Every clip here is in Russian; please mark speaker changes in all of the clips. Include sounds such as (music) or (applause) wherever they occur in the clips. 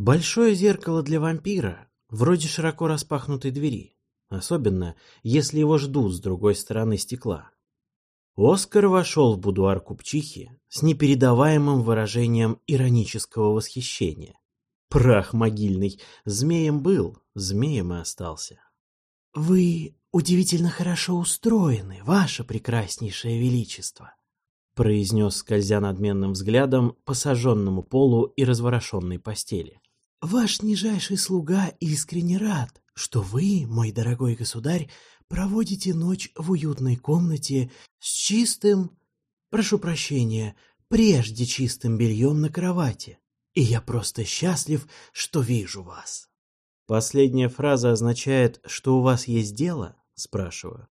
Speaker 1: Большое зеркало для вампира, вроде широко распахнутой двери, особенно если его ждут с другой стороны стекла. Оскар вошел в будуар купчихи с непередаваемым выражением иронического восхищения. Прах могильный, змеем был, змеем и остался.
Speaker 2: «Вы удивительно хорошо устроены, ваше прекраснейшее величество»,
Speaker 1: произнес, скользя надменным взглядом по сожженному полу и разворошенной постели.
Speaker 2: «Ваш нижайший слуга искренне рад, что вы, мой дорогой государь, проводите ночь в уютной комнате с чистым, прошу прощения, прежде чистым бельем на кровати. И я просто счастлив, что вижу вас.
Speaker 1: Последняя фраза означает, что у вас есть дело? Спрашиваю.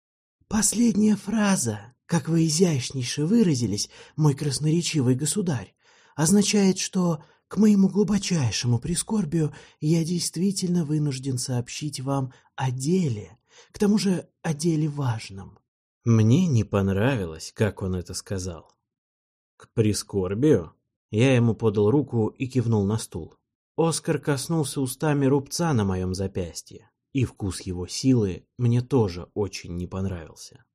Speaker 2: Последняя фраза, как вы изящнейше выразились, мой красноречивый государь, означает, что к моему глубочайшему прискорбию я действительно вынужден сообщить вам о деле, к тому же о деле важном.
Speaker 1: Мне не понравилось, как он это сказал. К прискорбию? Я ему подал руку и кивнул на стул. Оскар коснулся устами рубца на моем запястье, и вкус его силы мне тоже очень не понравился.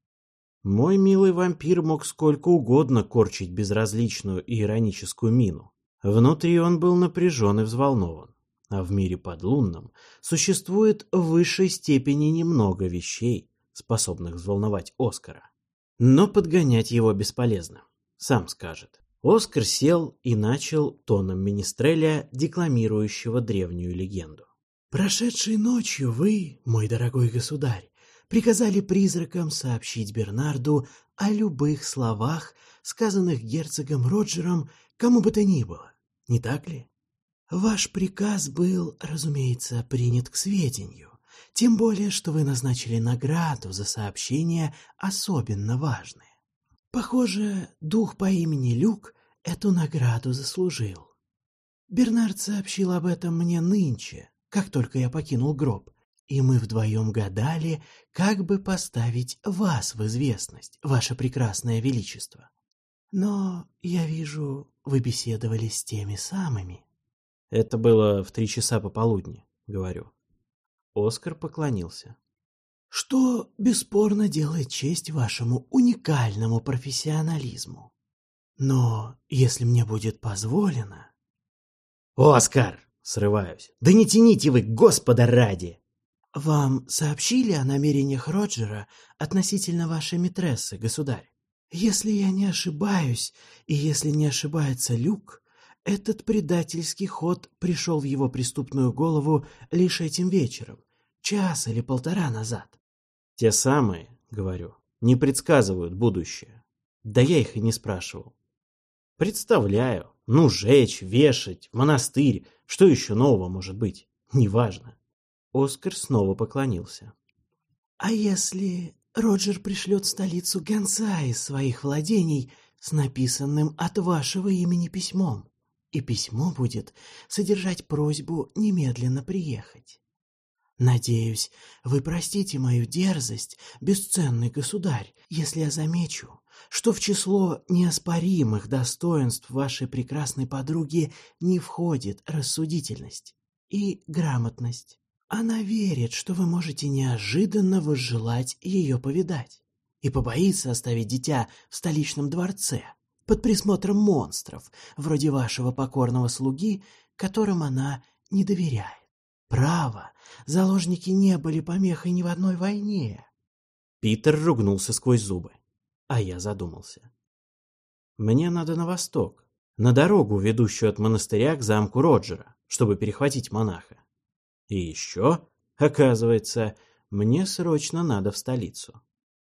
Speaker 1: Мой милый вампир мог сколько угодно корчить безразличную и ироническую мину. Внутри он был напряжен и взволнован. А в мире подлунном существует в высшей степени немного вещей, способных взволновать Оскара. Но подгонять его бесполезно, сам скажет. Оскар сел и начал тоном министреля, декламирующего древнюю легенду.
Speaker 2: «Прошедшей ночью вы, мой дорогой государь, приказали призракам сообщить Бернарду о любых словах, сказанных герцогом Роджером кому бы то ни было, не так ли? Ваш приказ был, разумеется, принят к сведению, тем более, что вы назначили награду за сообщение особенно важное. Похоже, дух по имени Люк эту награду заслужил. Бернард сообщил об этом мне нынче, как только я покинул гроб, и мы вдвоем гадали, как бы поставить вас в известность, ваше прекрасное величество. Но, я вижу, вы беседовали с теми самыми.
Speaker 1: Это было в три часа пополудни, говорю. Оскар поклонился
Speaker 2: что бесспорно делает честь вашему уникальному профессионализму. Но если мне будет позволено...
Speaker 1: «Оскар!» — срываюсь. «Да не тяните вы, господа ради!»
Speaker 2: «Вам сообщили о намерениях Роджера относительно вашей митрессы, государь? Если я не ошибаюсь, и если не ошибается Люк, этот предательский ход пришел в его преступную голову лишь этим вечером, час или полтора назад.
Speaker 1: Те самые, говорю, не предсказывают будущее. Да я их и не спрашивал. Представляю. Ну, жечь, вешать, монастырь. Что еще нового может быть? Неважно. Оскар снова поклонился.
Speaker 2: А если Роджер пришлет в столицу гонца из своих владений с написанным от вашего имени письмом, и письмо будет содержать просьбу немедленно приехать? Надеюсь, вы простите мою дерзость, бесценный государь, если я замечу, что в число неоспоримых достоинств вашей прекрасной подруги не входит рассудительность и грамотность. Она верит, что вы можете неожиданно возжелать ее повидать и побоится оставить дитя в столичном дворце под присмотром монстров, вроде вашего покорного слуги, которым она не доверяет. Право, заложники не были помехой ни в одной войне.
Speaker 1: Питер ругнулся сквозь зубы, а я задумался. Мне надо на восток, на дорогу, ведущую от монастыря к замку Роджера, чтобы перехватить монаха. И еще, оказывается, мне срочно надо в столицу.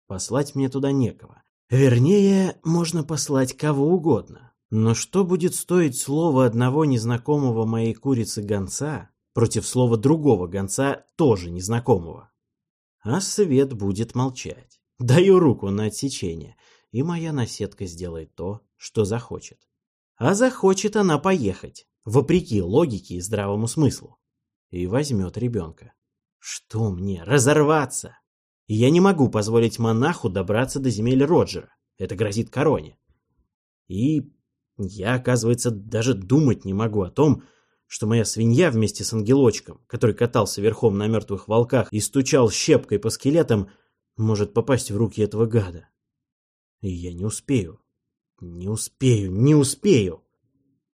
Speaker 1: Послать мне туда некого. Вернее, можно послать кого угодно. Но что будет стоить слово одного незнакомого моей курицы гонца, против слова другого гонца, тоже незнакомого. А свет будет молчать. Даю руку на отсечение, и моя наседка сделает то, что захочет. А захочет она поехать, вопреки логике и здравому смыслу. И возьмет ребенка. Что мне, разорваться? я не могу позволить монаху добраться до земель Роджера. Это грозит короне. И я, оказывается, даже думать не могу о том, что моя свинья вместе с ангелочком, который катался верхом на мертвых волках и стучал щепкой по скелетам, может попасть в руки этого гада. И я не успею. Не успею, не успею.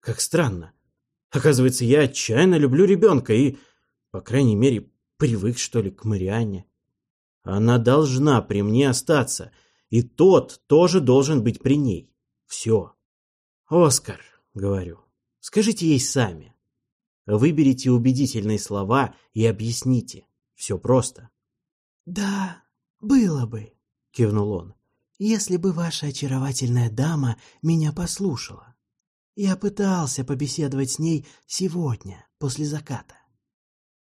Speaker 1: Как странно. Оказывается, я отчаянно люблю ребенка и, по крайней мере, привык, что ли, к Марианне. Она должна при мне остаться, и тот тоже должен быть при ней. Все. «Оскар», — говорю, — «скажите ей сами. Выберите убедительные слова и объясните. Все просто».
Speaker 2: «Да, было бы», — кивнул он, — «если бы ваша очаровательная дама меня послушала. Я пытался побеседовать с ней сегодня, после заката.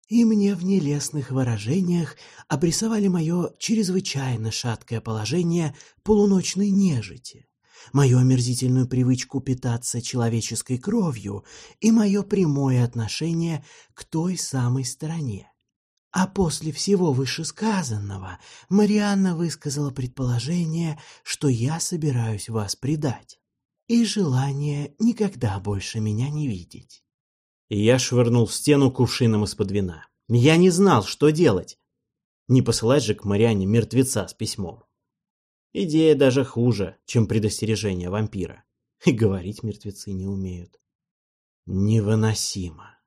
Speaker 2: И мне в нелестных выражениях обрисовали мое чрезвычайно шаткое положение полуночной нежити мою омерзительную привычку питаться человеческой кровью и мое прямое отношение к той самой стороне. А после всего вышесказанного Марианна высказала предположение, что я собираюсь вас предать, и желание никогда больше меня не видеть.
Speaker 1: Я швырнул в стену кувшином из-под вина. Я не знал, что делать. Не посылать же к Марианне мертвеца с письмом. Идея даже хуже, чем предостережение вампира. И говорить мертвецы не умеют. Невыносимо.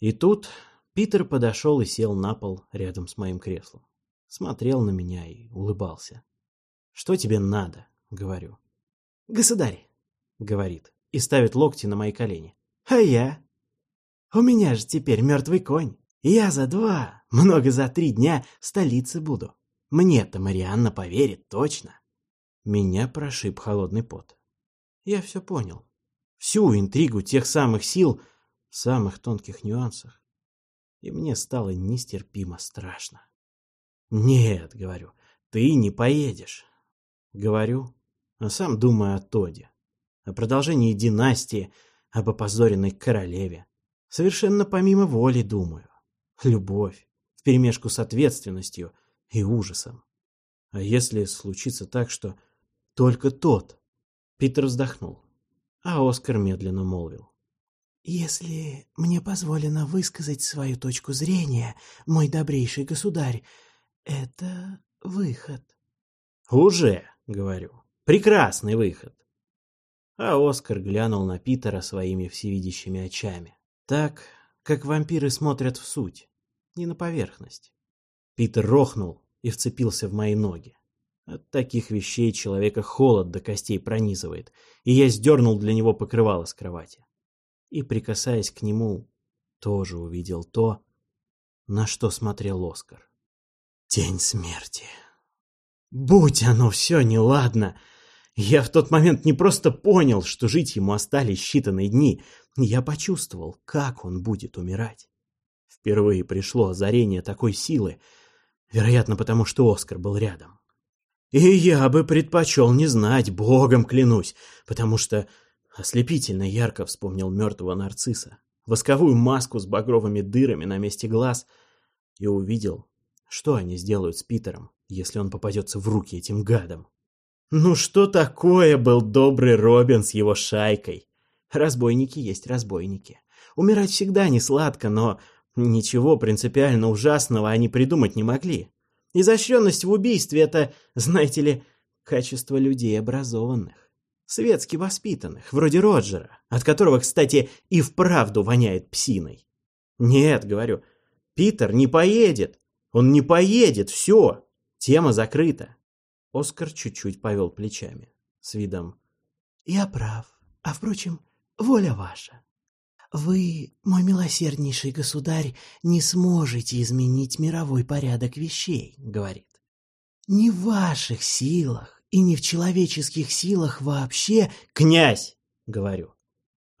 Speaker 1: И тут Питер подошел и сел на пол рядом с моим креслом. Смотрел на меня и улыбался. «Что тебе надо?» — говорю.
Speaker 2: «Государь!»
Speaker 1: — говорит и ставит локти на мои колени.
Speaker 2: «А я? У меня же теперь мертвый конь. Я за два, много за три дня в столице буду. Мне-то Марианна поверит точно».
Speaker 1: Меня прошиб холодный пот. Я все понял. Всю интригу тех самых сил в самых тонких нюансах. И мне стало нестерпимо страшно. «Нет», — говорю, — «ты не поедешь». Говорю, а сам думаю о Тоде, о продолжении династии, об опозоренной королеве. Совершенно помимо воли думаю. Любовь, вперемешку с ответственностью и ужасом. А если случится так, что только тот. Питер вздохнул, а Оскар медленно молвил.
Speaker 2: «Если мне позволено высказать свою точку зрения, мой добрейший государь, это выход».
Speaker 1: «Уже», — говорю, — «прекрасный выход». А Оскар глянул на Питера своими всевидящими очами. Так, как вампиры смотрят в суть, не на поверхность. Питер рохнул и вцепился в мои ноги. От таких вещей человека холод до костей пронизывает, и я сдернул для него покрывало с кровати. И, прикасаясь к нему, тоже увидел то, на что смотрел Оскар. Тень смерти. Будь оно все неладно! Я в тот момент не просто понял, что жить ему остались считанные дни, я почувствовал, как он будет умирать. Впервые пришло озарение такой силы, вероятно, потому что Оскар был рядом. И я бы предпочел не знать, богом клянусь, потому что ослепительно ярко вспомнил мертвого нарцисса, восковую маску с багровыми дырами на месте глаз, и увидел, что они сделают с Питером, если он попадется в руки этим гадам. Ну что такое был добрый Робин с его шайкой? Разбойники есть разбойники. Умирать всегда не сладко, но ничего принципиально ужасного они придумать не могли. Изощренность в убийстве — это, знаете ли, качество людей образованных. Светски воспитанных, вроде Роджера, от которого, кстати, и вправду воняет псиной. Нет, говорю, Питер не поедет. Он не поедет, все. Тема закрыта. Оскар чуть-чуть повел плечами, с видом
Speaker 2: «Я прав. А, впрочем, воля ваша. Вы, мой милосерднейший государь, не сможете изменить мировой порядок вещей, говорит. Не в ваших силах и не в человеческих силах вообще.
Speaker 1: Князь, говорю,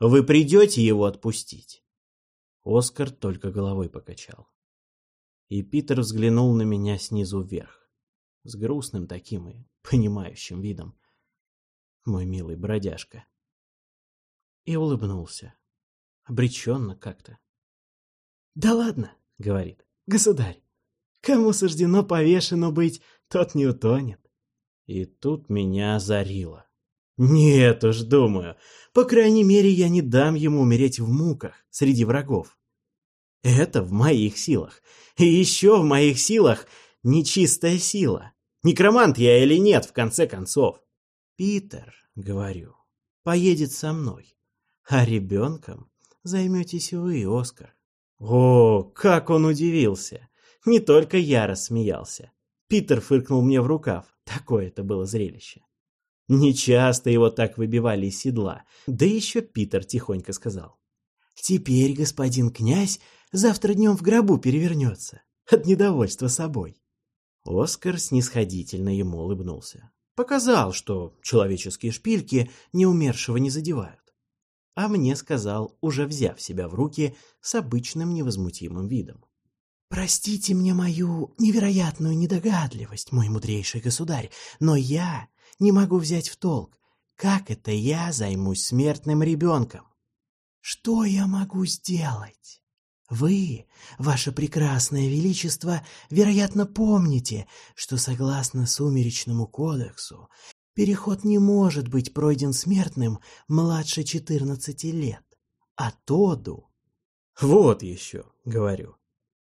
Speaker 1: вы придете его отпустить? Оскар только головой покачал. И Питер взглянул на меня снизу вверх, с грустным таким и понимающим видом. Мой милый бродяжка. И улыбнулся обреченно как-то.
Speaker 2: «Да ладно», — говорит, — «государь, кому суждено повешено быть, тот не утонет».
Speaker 1: И тут меня озарило. Нет уж, думаю, по крайней мере, я не дам ему умереть в муках среди врагов. Это в моих силах. И еще в моих силах нечистая сила. Некромант я или нет, в конце концов. Питер, говорю, поедет со мной. А ребенком займетесь вы, Оскар. О, как он удивился! Не только я рассмеялся. Питер фыркнул мне в рукав. Такое это было зрелище. Нечасто его так выбивали из седла. Да еще Питер тихонько сказал.
Speaker 2: «Теперь господин князь завтра днем в гробу перевернется. От недовольства собой».
Speaker 1: Оскар снисходительно ему улыбнулся. Показал, что человеческие шпильки неумершего не задевают. А мне сказал, уже взяв себя в руки с обычным невозмутимым видом.
Speaker 2: «Простите мне мою невероятную недогадливость, мой мудрейший государь, но я не могу взять в толк, как это я займусь смертным ребенком? Что я могу сделать? Вы, ваше прекрасное величество, вероятно, помните, что согласно Сумеречному кодексу переход не может быть пройден смертным младше 14 лет. А Тоду...
Speaker 1: Вот еще, говорю.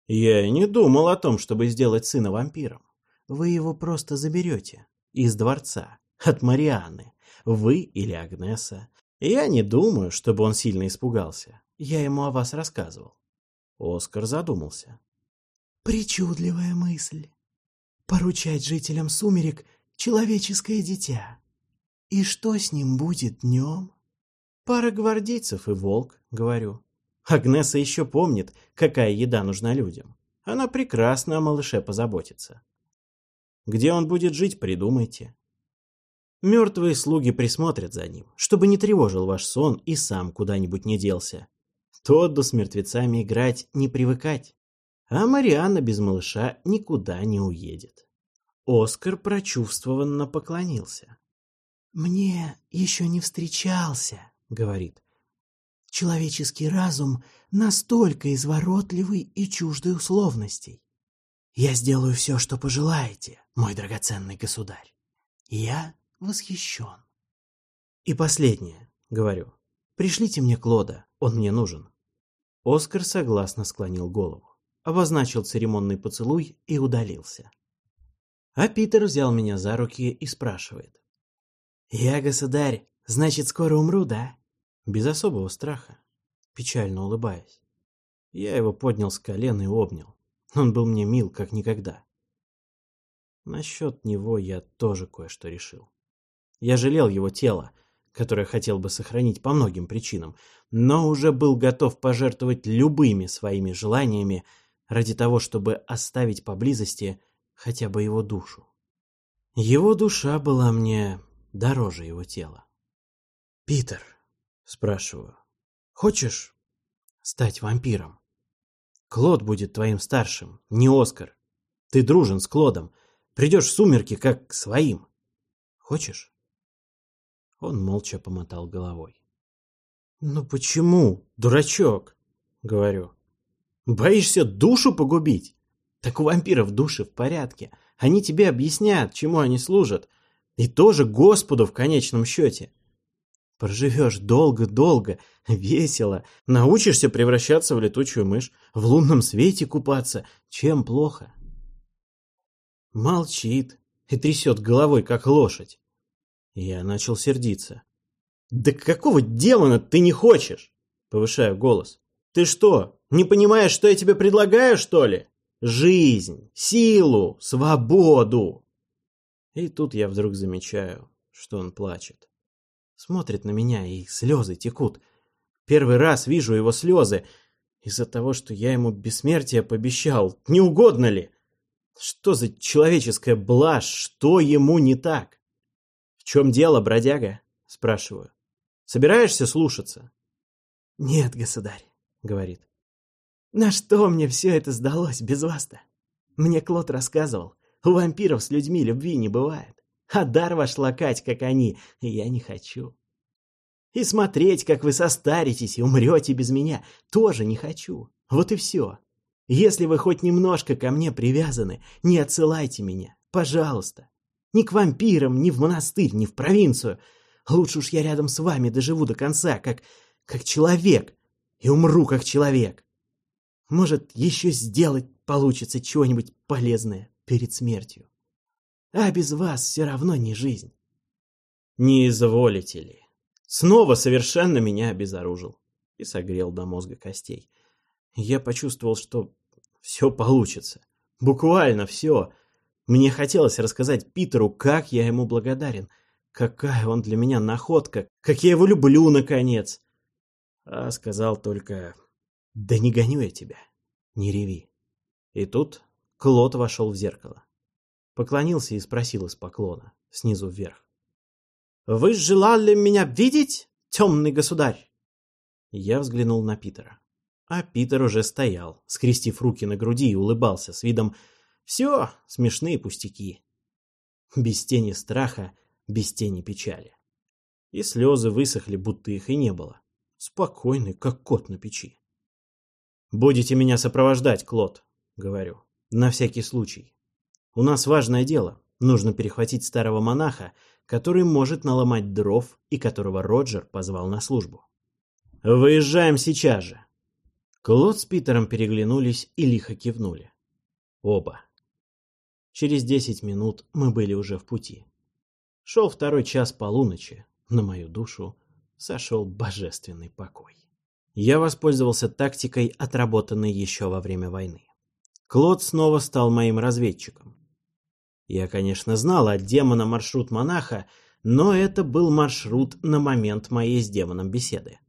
Speaker 1: Я не думал о том, чтобы сделать сына вампиром. Вы его просто заберете из дворца, от Марианы, вы или Агнеса. Я не думаю, чтобы он сильно испугался. Я ему о вас рассказывал. Оскар задумался.
Speaker 2: Причудливая мысль. Поручать жителям сумерек человеческое дитя. И что с ним будет днем?
Speaker 1: Пара гвардейцев и волк, говорю. Агнеса еще помнит, какая еда нужна людям. Она прекрасно о малыше позаботится. Где он будет жить, придумайте. Мертвые слуги присмотрят за ним, чтобы не тревожил ваш сон и сам куда-нибудь не делся. Тодду с мертвецами играть не привыкать. А Марианна без малыша никуда не уедет. Оскар прочувствованно поклонился.
Speaker 2: «Мне еще не встречался», — говорит. «Человеческий разум настолько изворотливый и чуждый условностей. Я сделаю все, что пожелаете, мой драгоценный государь. Я восхищен.
Speaker 1: И последнее, говорю. Пришлите мне Клода, он мне нужен. Оскар согласно склонил голову, обозначил церемонный поцелуй и удалился. А Питер взял меня за руки и спрашивает.
Speaker 2: «Я, государь, значит, скоро умру, да?»
Speaker 1: Без особого страха, печально улыбаясь. Я его поднял с колен и обнял. Он был мне мил, как никогда. Насчет него я тоже кое-что решил. Я жалел его тело, которое хотел бы сохранить по многим причинам, но уже был готов пожертвовать любыми своими желаниями ради того, чтобы оставить поблизости хотя бы его душу. Его душа была мне дороже его тела. «Питер», — спрашиваю, — «хочешь стать вампиром? Клод будет твоим старшим, не Оскар. Ты дружен с Клодом, придешь в сумерки как к своим. Хочешь?» Он молча помотал головой. «Ну почему, дурачок?» — говорю. «Боишься душу погубить? Так у вампиров души в порядке. Они тебе объяснят, чему они служат. И тоже Господу в конечном счете. Проживешь долго-долго, весело, научишься превращаться в летучую мышь, в лунном свете купаться. Чем плохо?» Молчит и трясет головой, как лошадь. Я начал сердиться. «Да какого демона ты не хочешь?» Повышаю голос. «Ты что, не понимаешь, что я тебе предлагаю, что ли? Жизнь, силу, свободу!» И тут я вдруг замечаю, что он плачет. Смотрит на меня, и слезы текут. Первый раз вижу его слезы из-за того, что я ему бессмертие пообещал. Не угодно ли? Что за человеческая блажь? Что ему не так? «В чем дело, бродяга?» – спрашиваю. «Собираешься слушаться?»
Speaker 2: «Нет, государь», — говорит. «На что мне все это сдалось без вас-то? Мне Клод рассказывал, у вампиров с людьми любви не бывает. А дар ваш лакать, как они, я не хочу. И смотреть, как вы состаритесь и умрете без меня, тоже не хочу. Вот и все. Если вы хоть немножко ко мне привязаны, не отсылайте меня, пожалуйста. Ни к вампирам, ни в монастырь, ни в провинцию. Лучше уж я рядом с вами доживу до конца, как, как человек, и умру как человек. Может, еще сделать получится чего-нибудь полезное перед смертью. А без вас все равно не жизнь.
Speaker 1: Не изволите ли? Снова совершенно меня обезоружил и согрел до мозга костей. Я почувствовал, что все получится. Буквально все. Мне хотелось рассказать Питеру, как я ему благодарен. Какая он для меня находка. Как я его люблю, наконец. А сказал только, да не гоню я тебя. Не реви. И тут Клод вошел в зеркало. Поклонился и спросил из поклона, снизу вверх. «Вы желали меня видеть, темный государь?» Я взглянул на Питера. А Питер уже стоял, скрестив руки на груди и улыбался с видом «Все, смешные пустяки». Без тени страха, без тени печали. И слезы высохли, будто их и не было. Спокойный, как кот на печи. «Будете меня сопровождать, Клод», — говорю, — «на всякий случай. У нас важное дело. Нужно перехватить старого монаха, который может наломать дров и которого Роджер позвал на службу. Выезжаем сейчас же. Клод с Питером переглянулись и лихо кивнули. Оба. Через десять минут мы были уже в пути. Шел второй час полуночи. На мою душу сошел божественный покой. Я воспользовался тактикой, отработанной еще во время войны. Клод снова стал моим разведчиком. Я, конечно, знал от демона маршрут монаха, но это был маршрут на момент моей с демоном беседы.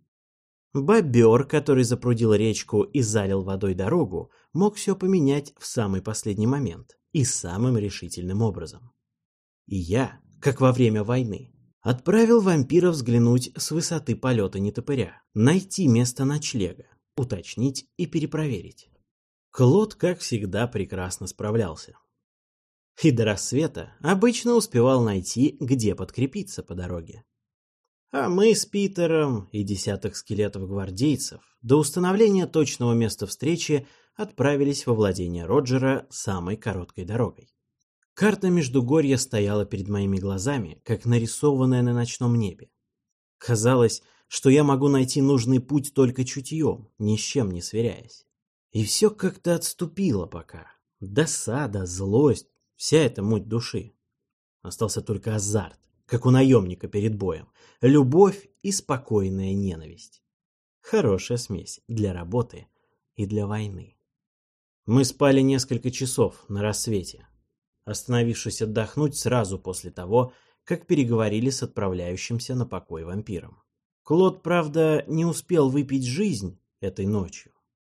Speaker 1: Бобер, который запрудил речку и залил водой дорогу, мог все поменять в самый последний момент и самым решительным образом. И я, как во время войны, отправил вампира взглянуть с высоты полета нетопыря, найти место ночлега, уточнить и перепроверить. Клод, как всегда, прекрасно справлялся. И до рассвета обычно успевал найти, где подкрепиться по дороге. А мы с Питером и десяток скелетов-гвардейцев до установления точного места встречи отправились во владение Роджера самой короткой дорогой. Карта Междугорья стояла перед моими глазами, как нарисованная на ночном небе. Казалось, что я могу найти нужный путь только чутьем, ни с чем не сверяясь. И все как-то отступило пока. Досада, злость, вся эта муть души. Остался только азарт, как у наемника перед боем, любовь и спокойная ненависть. Хорошая смесь для работы и для войны. Мы спали несколько часов на рассвете, остановившись отдохнуть сразу после того, как переговорили с отправляющимся на покой вампиром. Клод, правда, не успел выпить жизнь этой ночью.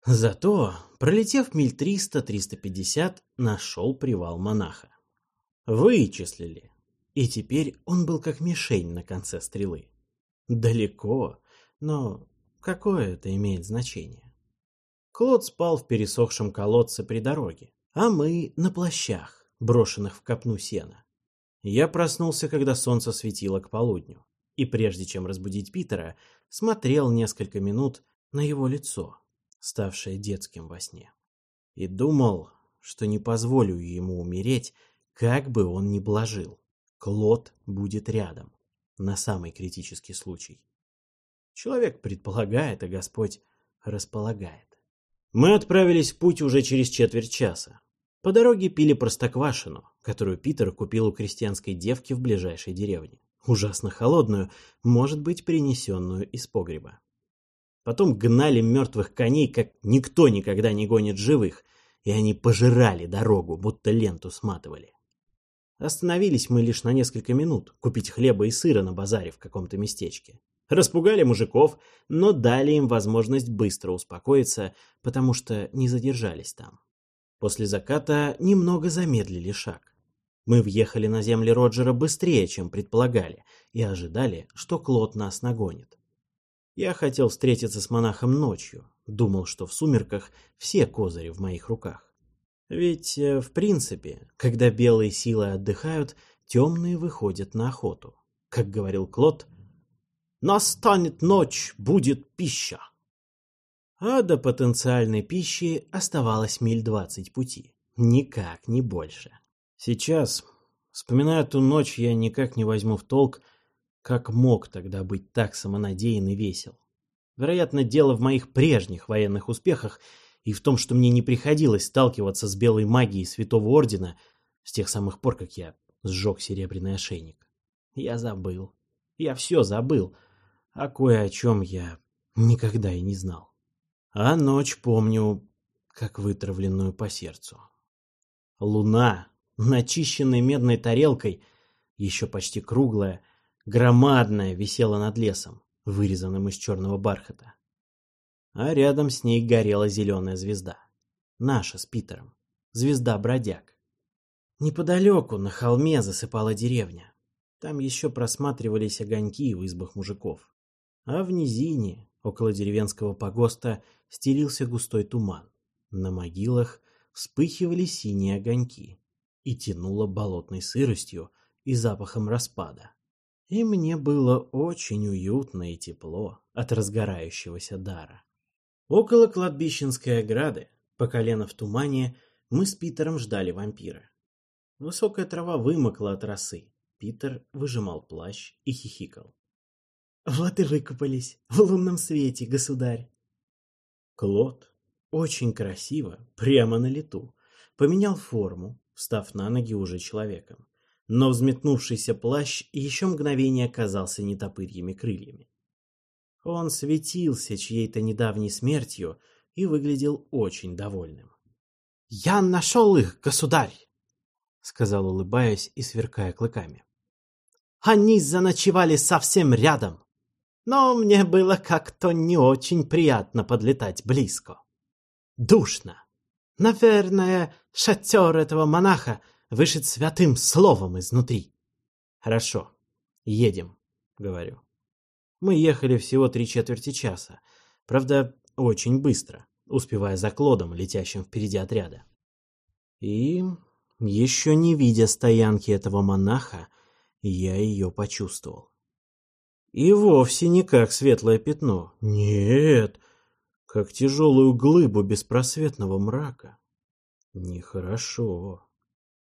Speaker 1: Зато, пролетев миль 300-350, нашел привал монаха. Вычислили, и теперь он был как мишень на конце стрелы. Далеко, но какое это имеет значение? Клод спал в пересохшем колодце при дороге, а мы на плащах, брошенных в копну сена. Я проснулся, когда солнце светило к полудню, и прежде чем разбудить Питера, смотрел несколько минут на его лицо, ставшее детским во сне. И думал, что не позволю ему умереть, как бы он ни блажил. Клод будет рядом, на самый критический случай. Человек предполагает, а Господь располагает. Мы отправились в путь уже через четверть часа. По дороге пили простоквашину, которую Питер купил у крестьянской девки в ближайшей деревне. Ужасно холодную, может быть, принесенную из погреба. Потом гнали мертвых коней, как никто никогда не гонит живых, и они пожирали дорогу, будто ленту сматывали. Остановились мы лишь на несколько минут, купить хлеба и сыра на базаре в каком-то местечке. Распугали мужиков, но дали им возможность быстро успокоиться, потому что не задержались там. После заката немного замедлили шаг. Мы въехали на земли Роджера быстрее, чем предполагали, и ожидали, что Клод нас нагонит. Я хотел встретиться с монахом ночью, думал, что в сумерках все козыри в моих руках. Ведь, э, в принципе, когда белые силы отдыхают, темные выходят на охоту. Как говорил Клод, «Настанет ночь, будет пища». А до потенциальной пищи оставалось миль двадцать пути. Никак не больше. Сейчас, вспоминая ту ночь, я никак не возьму в толк, Как мог тогда быть так самонадеян и весел? Вероятно, дело в моих прежних военных успехах и в том, что мне не приходилось сталкиваться с белой магией Святого Ордена с тех самых пор, как я сжег серебряный ошейник. Я забыл. Я все забыл. А кое о чем я никогда и не знал. А ночь помню, как вытравленную по сердцу. Луна, начищенной медной тарелкой, еще почти круглая, громадная, висела над лесом, вырезанным из черного бархата. А рядом с ней горела зеленая звезда. Наша с Питером. Звезда-бродяг. Неподалеку, на холме, засыпала деревня. Там еще просматривались огоньки в избах мужиков. А в низине, около деревенского погоста, стелился густой туман. На могилах вспыхивали синие огоньки и тянуло болотной сыростью и запахом распада. И мне было очень уютно и тепло от разгорающегося дара. Около кладбищенской ограды, по колено в тумане, мы с Питером ждали вампира. Высокая трава вымокла от росы. Питер выжимал плащ и хихикал. «Вот и выкупались в лунном свете, государь!» Клод, очень красиво, прямо на лету, поменял форму, встав на ноги уже человеком. Но взметнувшийся плащ еще мгновение казался нетопырьими крыльями. Он светился чьей-то недавней смертью и выглядел очень довольным. «Я нашел их, государь!» — сказал, улыбаясь и сверкая клыками. «Они заночевали совсем рядом, но мне было как-то не очень приятно подлетать близко. Душно. Наверное, шатер этого монаха вышит святым словом изнутри. Хорошо, едем, говорю. Мы ехали всего три четверти часа. Правда, очень быстро, успевая за Клодом, летящим впереди отряда. И, еще не видя стоянки этого монаха, я ее почувствовал. И вовсе не как светлое пятно. Нет, как тяжелую глыбу беспросветного мрака. Нехорошо.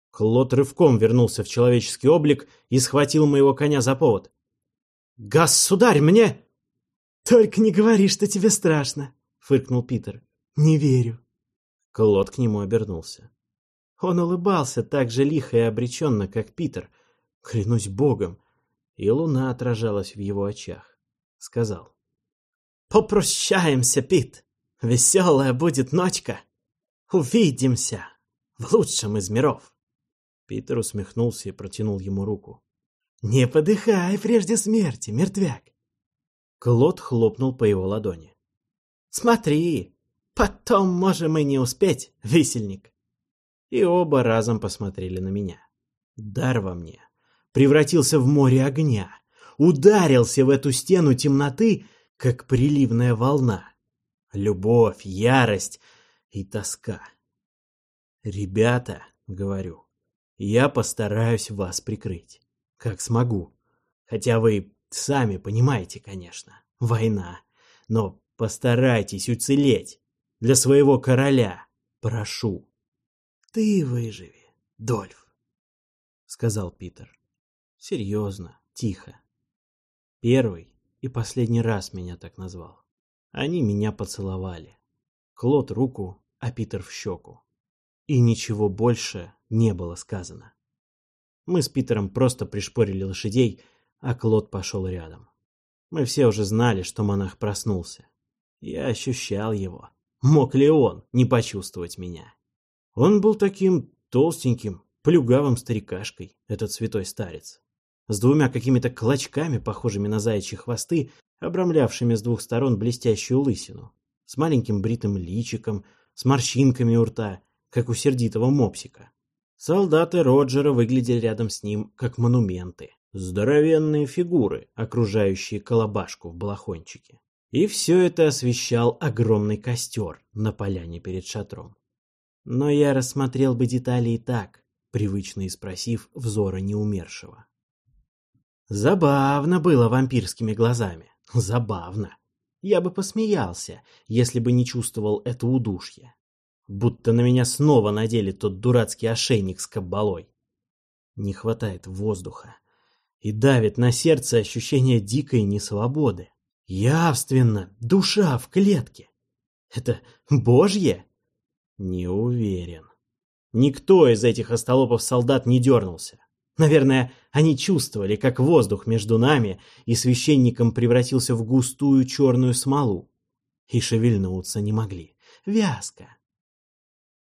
Speaker 1: Клод рывком вернулся в человеческий облик и схватил моего коня за повод. «Государь, мне...»
Speaker 2: «Только не говори, что тебе страшно», — фыркнул Питер. «Не верю».
Speaker 1: Клод к нему обернулся. Он улыбался так же лихо и обреченно, как Питер. Клянусь богом. И луна отражалась в его очах. Сказал.
Speaker 2: Попрощаемся, Пит. Веселая будет ночка. Увидимся в лучшем из миров.
Speaker 1: Питер усмехнулся и протянул ему руку.
Speaker 2: Не подыхай прежде смерти, мертвяк.
Speaker 1: Клод хлопнул по его ладони.
Speaker 2: Смотри, потом можем и не успеть, висельник.
Speaker 1: И оба разом посмотрели на меня. Дар во мне превратился в море огня, ударился в эту стену темноты как приливная волна. Любовь, ярость и тоска. «Ребята», — говорю, — «я постараюсь вас прикрыть, как смогу. Хотя вы сами понимаете, конечно, война. Но постарайтесь уцелеть. Для своего короля. Прошу».
Speaker 2: «Ты выживи, Дольф», —
Speaker 1: сказал Питер. Серьезно, тихо. Первый и последний раз меня так назвал. Они меня поцеловали. Клод руку, а Питер в щеку. И ничего больше не было сказано. Мы с Питером просто пришпорили лошадей, а Клод пошел рядом. Мы все уже знали, что монах проснулся. Я ощущал его. Мог ли он не почувствовать меня? Он был таким толстеньким, плюгавым старикашкой, этот святой старец с двумя какими-то клочками, похожими на заячьи хвосты, обрамлявшими с двух сторон блестящую лысину, с маленьким бритым личиком, с морщинками у рта, как у сердитого мопсика. Солдаты Роджера выглядели рядом с ним, как монументы, здоровенные фигуры, окружающие колобашку в балахончике. И все это освещал огромный костер на поляне перед шатром. Но я рассмотрел бы детали и так, привычно и спросив взора неумершего. Забавно было вампирскими глазами. Забавно. Я бы посмеялся, если бы не чувствовал это удушье. Будто на меня снова надели тот дурацкий ошейник с каббалой. Не хватает воздуха. и давит на сердце ощущение дикой несвободы. Явственно, душа в клетке. Это Божье? Не уверен. Никто из этих остолопов солдат не дернулся. Наверное, они чувствовали, как воздух между нами и священником превратился в густую черную смолу. И шевельнуться не могли. Вязко.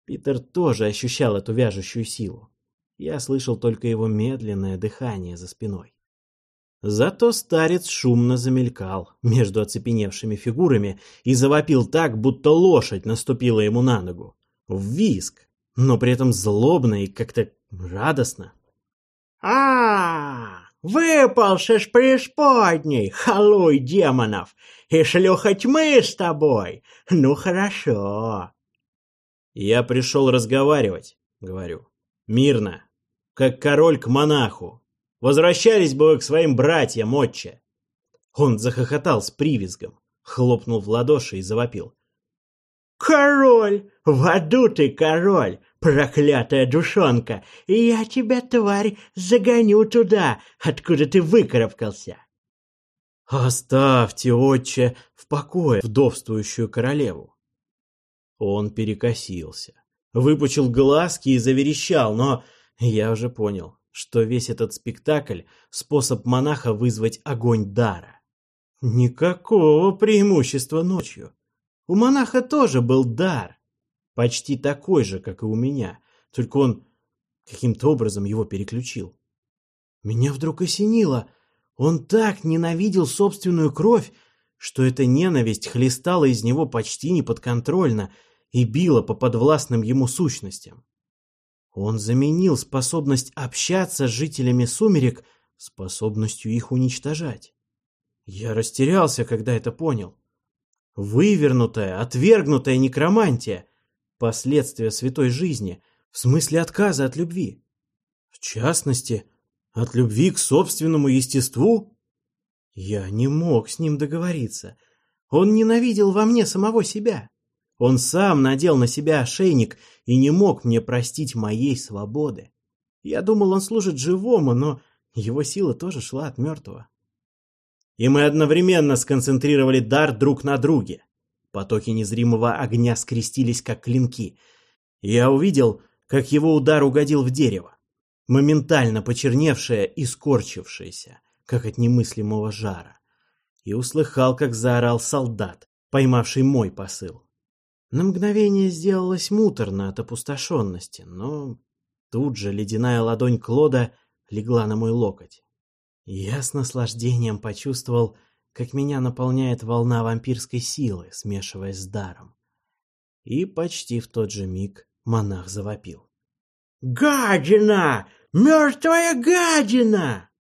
Speaker 1: Питер тоже ощущал эту вяжущую силу. Я слышал только его медленное дыхание за спиной. Зато старец шумно замелькал между оцепеневшими фигурами и завопил так, будто лошадь наступила ему на ногу. В виск, но при этом злобно и как-то радостно.
Speaker 3: А, Выпалши ж преисподней, халуй демонов, и шлюха тьмы с тобой. Ну хорошо.
Speaker 1: Я пришел разговаривать, говорю. Мирно, как король к монаху. Возвращались бы вы к своим братьям, отче. Он захохотал с привизгом, хлопнул в ладоши и завопил.
Speaker 3: «Король! В аду ты король, проклятая душонка! Я тебя, тварь, загоню туда, откуда ты выкарабкался!»
Speaker 1: «Оставьте, отче, в покое вдовствующую королеву!» Он перекосился, выпучил глазки и заверещал, но я уже понял, что весь этот спектакль — способ монаха вызвать огонь дара. Никакого преимущества ночью. У монаха тоже был дар, почти такой же, как и у меня, только он каким-то образом его переключил. Меня вдруг осенило. Он так ненавидел собственную кровь, что эта ненависть хлестала из него почти неподконтрольно и била по подвластным ему сущностям. Он заменил способность общаться с жителями сумерек способностью их уничтожать. Я растерялся, когда это понял. Вывернутая, отвергнутая некромантия – последствия святой жизни, в смысле отказа от любви. В частности, от любви к собственному естеству? Я не мог с ним договориться. Он ненавидел во мне самого себя. Он сам надел на себя ошейник и не мог мне простить моей свободы. Я думал, он служит живому, но его сила тоже шла от мертвого и мы одновременно сконцентрировали дар друг на друге. Потоки незримого огня скрестились, как клинки. Я увидел, как его удар угодил в дерево, моментально почерневшее и скорчившееся, как от немыслимого жара, и услыхал, как заорал солдат, поймавший мой посыл. На мгновение сделалось муторно от опустошенности, но тут же ледяная ладонь Клода легла на мой локоть. Я с наслаждением почувствовал, как меня наполняет волна вампирской силы, смешиваясь с даром. И почти в тот же миг монах завопил.
Speaker 3: «Гадина! Мертвая гадина!»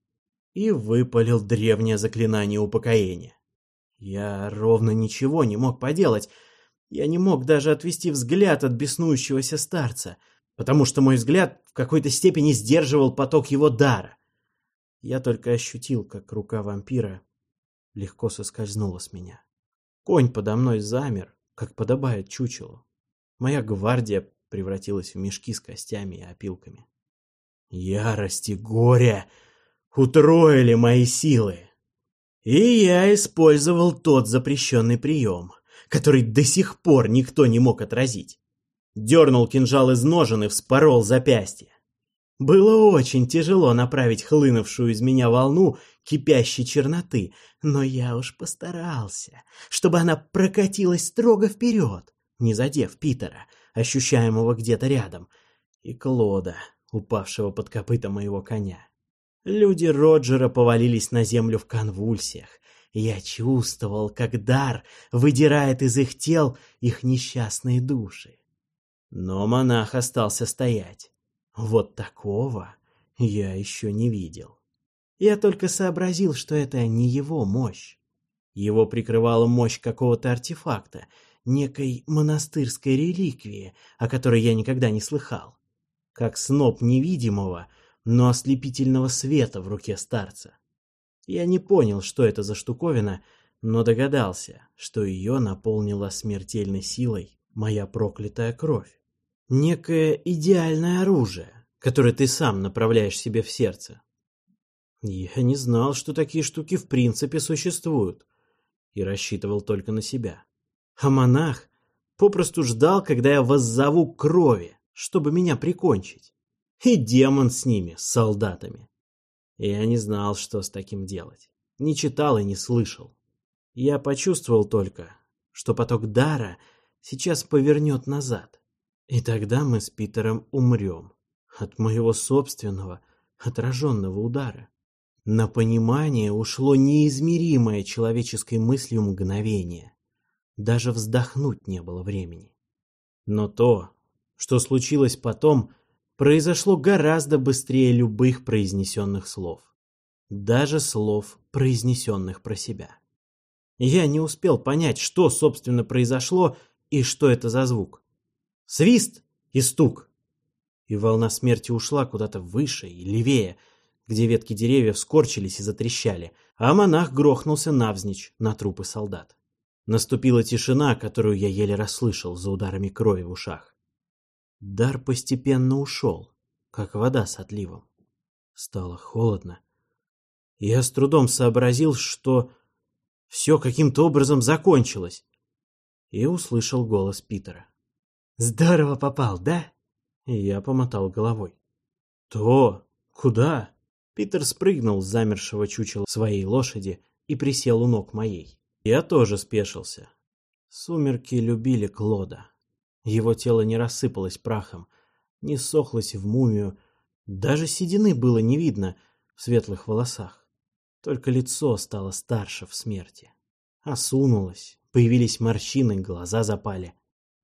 Speaker 1: И выпалил древнее заклинание упокоения. Я ровно ничего не мог поделать. Я не мог даже отвести взгляд от беснующегося старца, потому что мой взгляд в какой-то степени сдерживал поток его дара. Я только ощутил, как рука вампира легко соскользнула с меня. Конь подо мной замер, как подобает чучелу. Моя гвардия превратилась в мешки с костями и опилками. Ярость и горе утроили мои силы. И я использовал тот запрещенный прием, который до сих пор никто не мог отразить. Дернул кинжал из ножен и вспорол запястье. Было очень тяжело направить хлынувшую из меня волну кипящей черноты, но я уж постарался, чтобы она прокатилась строго вперед, не задев Питера, ощущаемого где-то рядом, и Клода, упавшего под копыта моего коня. Люди Роджера повалились на землю в конвульсиях. Я чувствовал, как дар выдирает из их тел их несчастные души. Но монах остался стоять. Вот такого я еще не видел. Я только сообразил, что это не его мощь. Его прикрывала мощь какого-то артефакта, некой монастырской реликвии, о которой я никогда не слыхал. Как сноп невидимого, но ослепительного света в руке старца. Я не понял, что это за штуковина, но догадался, что ее наполнила смертельной силой моя проклятая кровь некое идеальное оружие, которое ты сам направляешь себе в сердце. Я не знал, что такие штуки в принципе существуют, и рассчитывал только на себя. А монах попросту ждал, когда я воззову крови, чтобы меня прикончить. И демон с ними, с солдатами. Я не знал, что с таким делать. Не читал и не слышал. Я почувствовал только, что поток дара сейчас повернет назад. И тогда мы с Питером умрем от моего собственного отраженного удара. На понимание ушло неизмеримое человеческой мыслью мгновение. Даже вздохнуть не было времени. Но то, что случилось потом, произошло гораздо быстрее любых произнесенных слов. Даже слов, произнесенных про себя. Я не успел понять, что, собственно, произошло и что это за звук. Свист и стук. И волна смерти ушла куда-то выше и левее, где ветки деревьев скорчились и затрещали, а монах грохнулся навзничь на трупы солдат. Наступила тишина, которую я еле расслышал за ударами крови в ушах. Дар постепенно ушел, как вода с отливом. Стало холодно. Я с трудом сообразил, что все каким-то образом закончилось. И услышал голос Питера.
Speaker 2: «Здорово попал, да?»
Speaker 1: Я помотал головой. «То? Куда?» Питер спрыгнул с замершего чучела своей лошади и присел у ног моей. Я тоже спешился. Сумерки любили Клода. Его тело не рассыпалось прахом, не сохлось в мумию, даже седины было не видно в светлых волосах. Только лицо стало старше в смерти. Осунулось, появились морщины, глаза запали.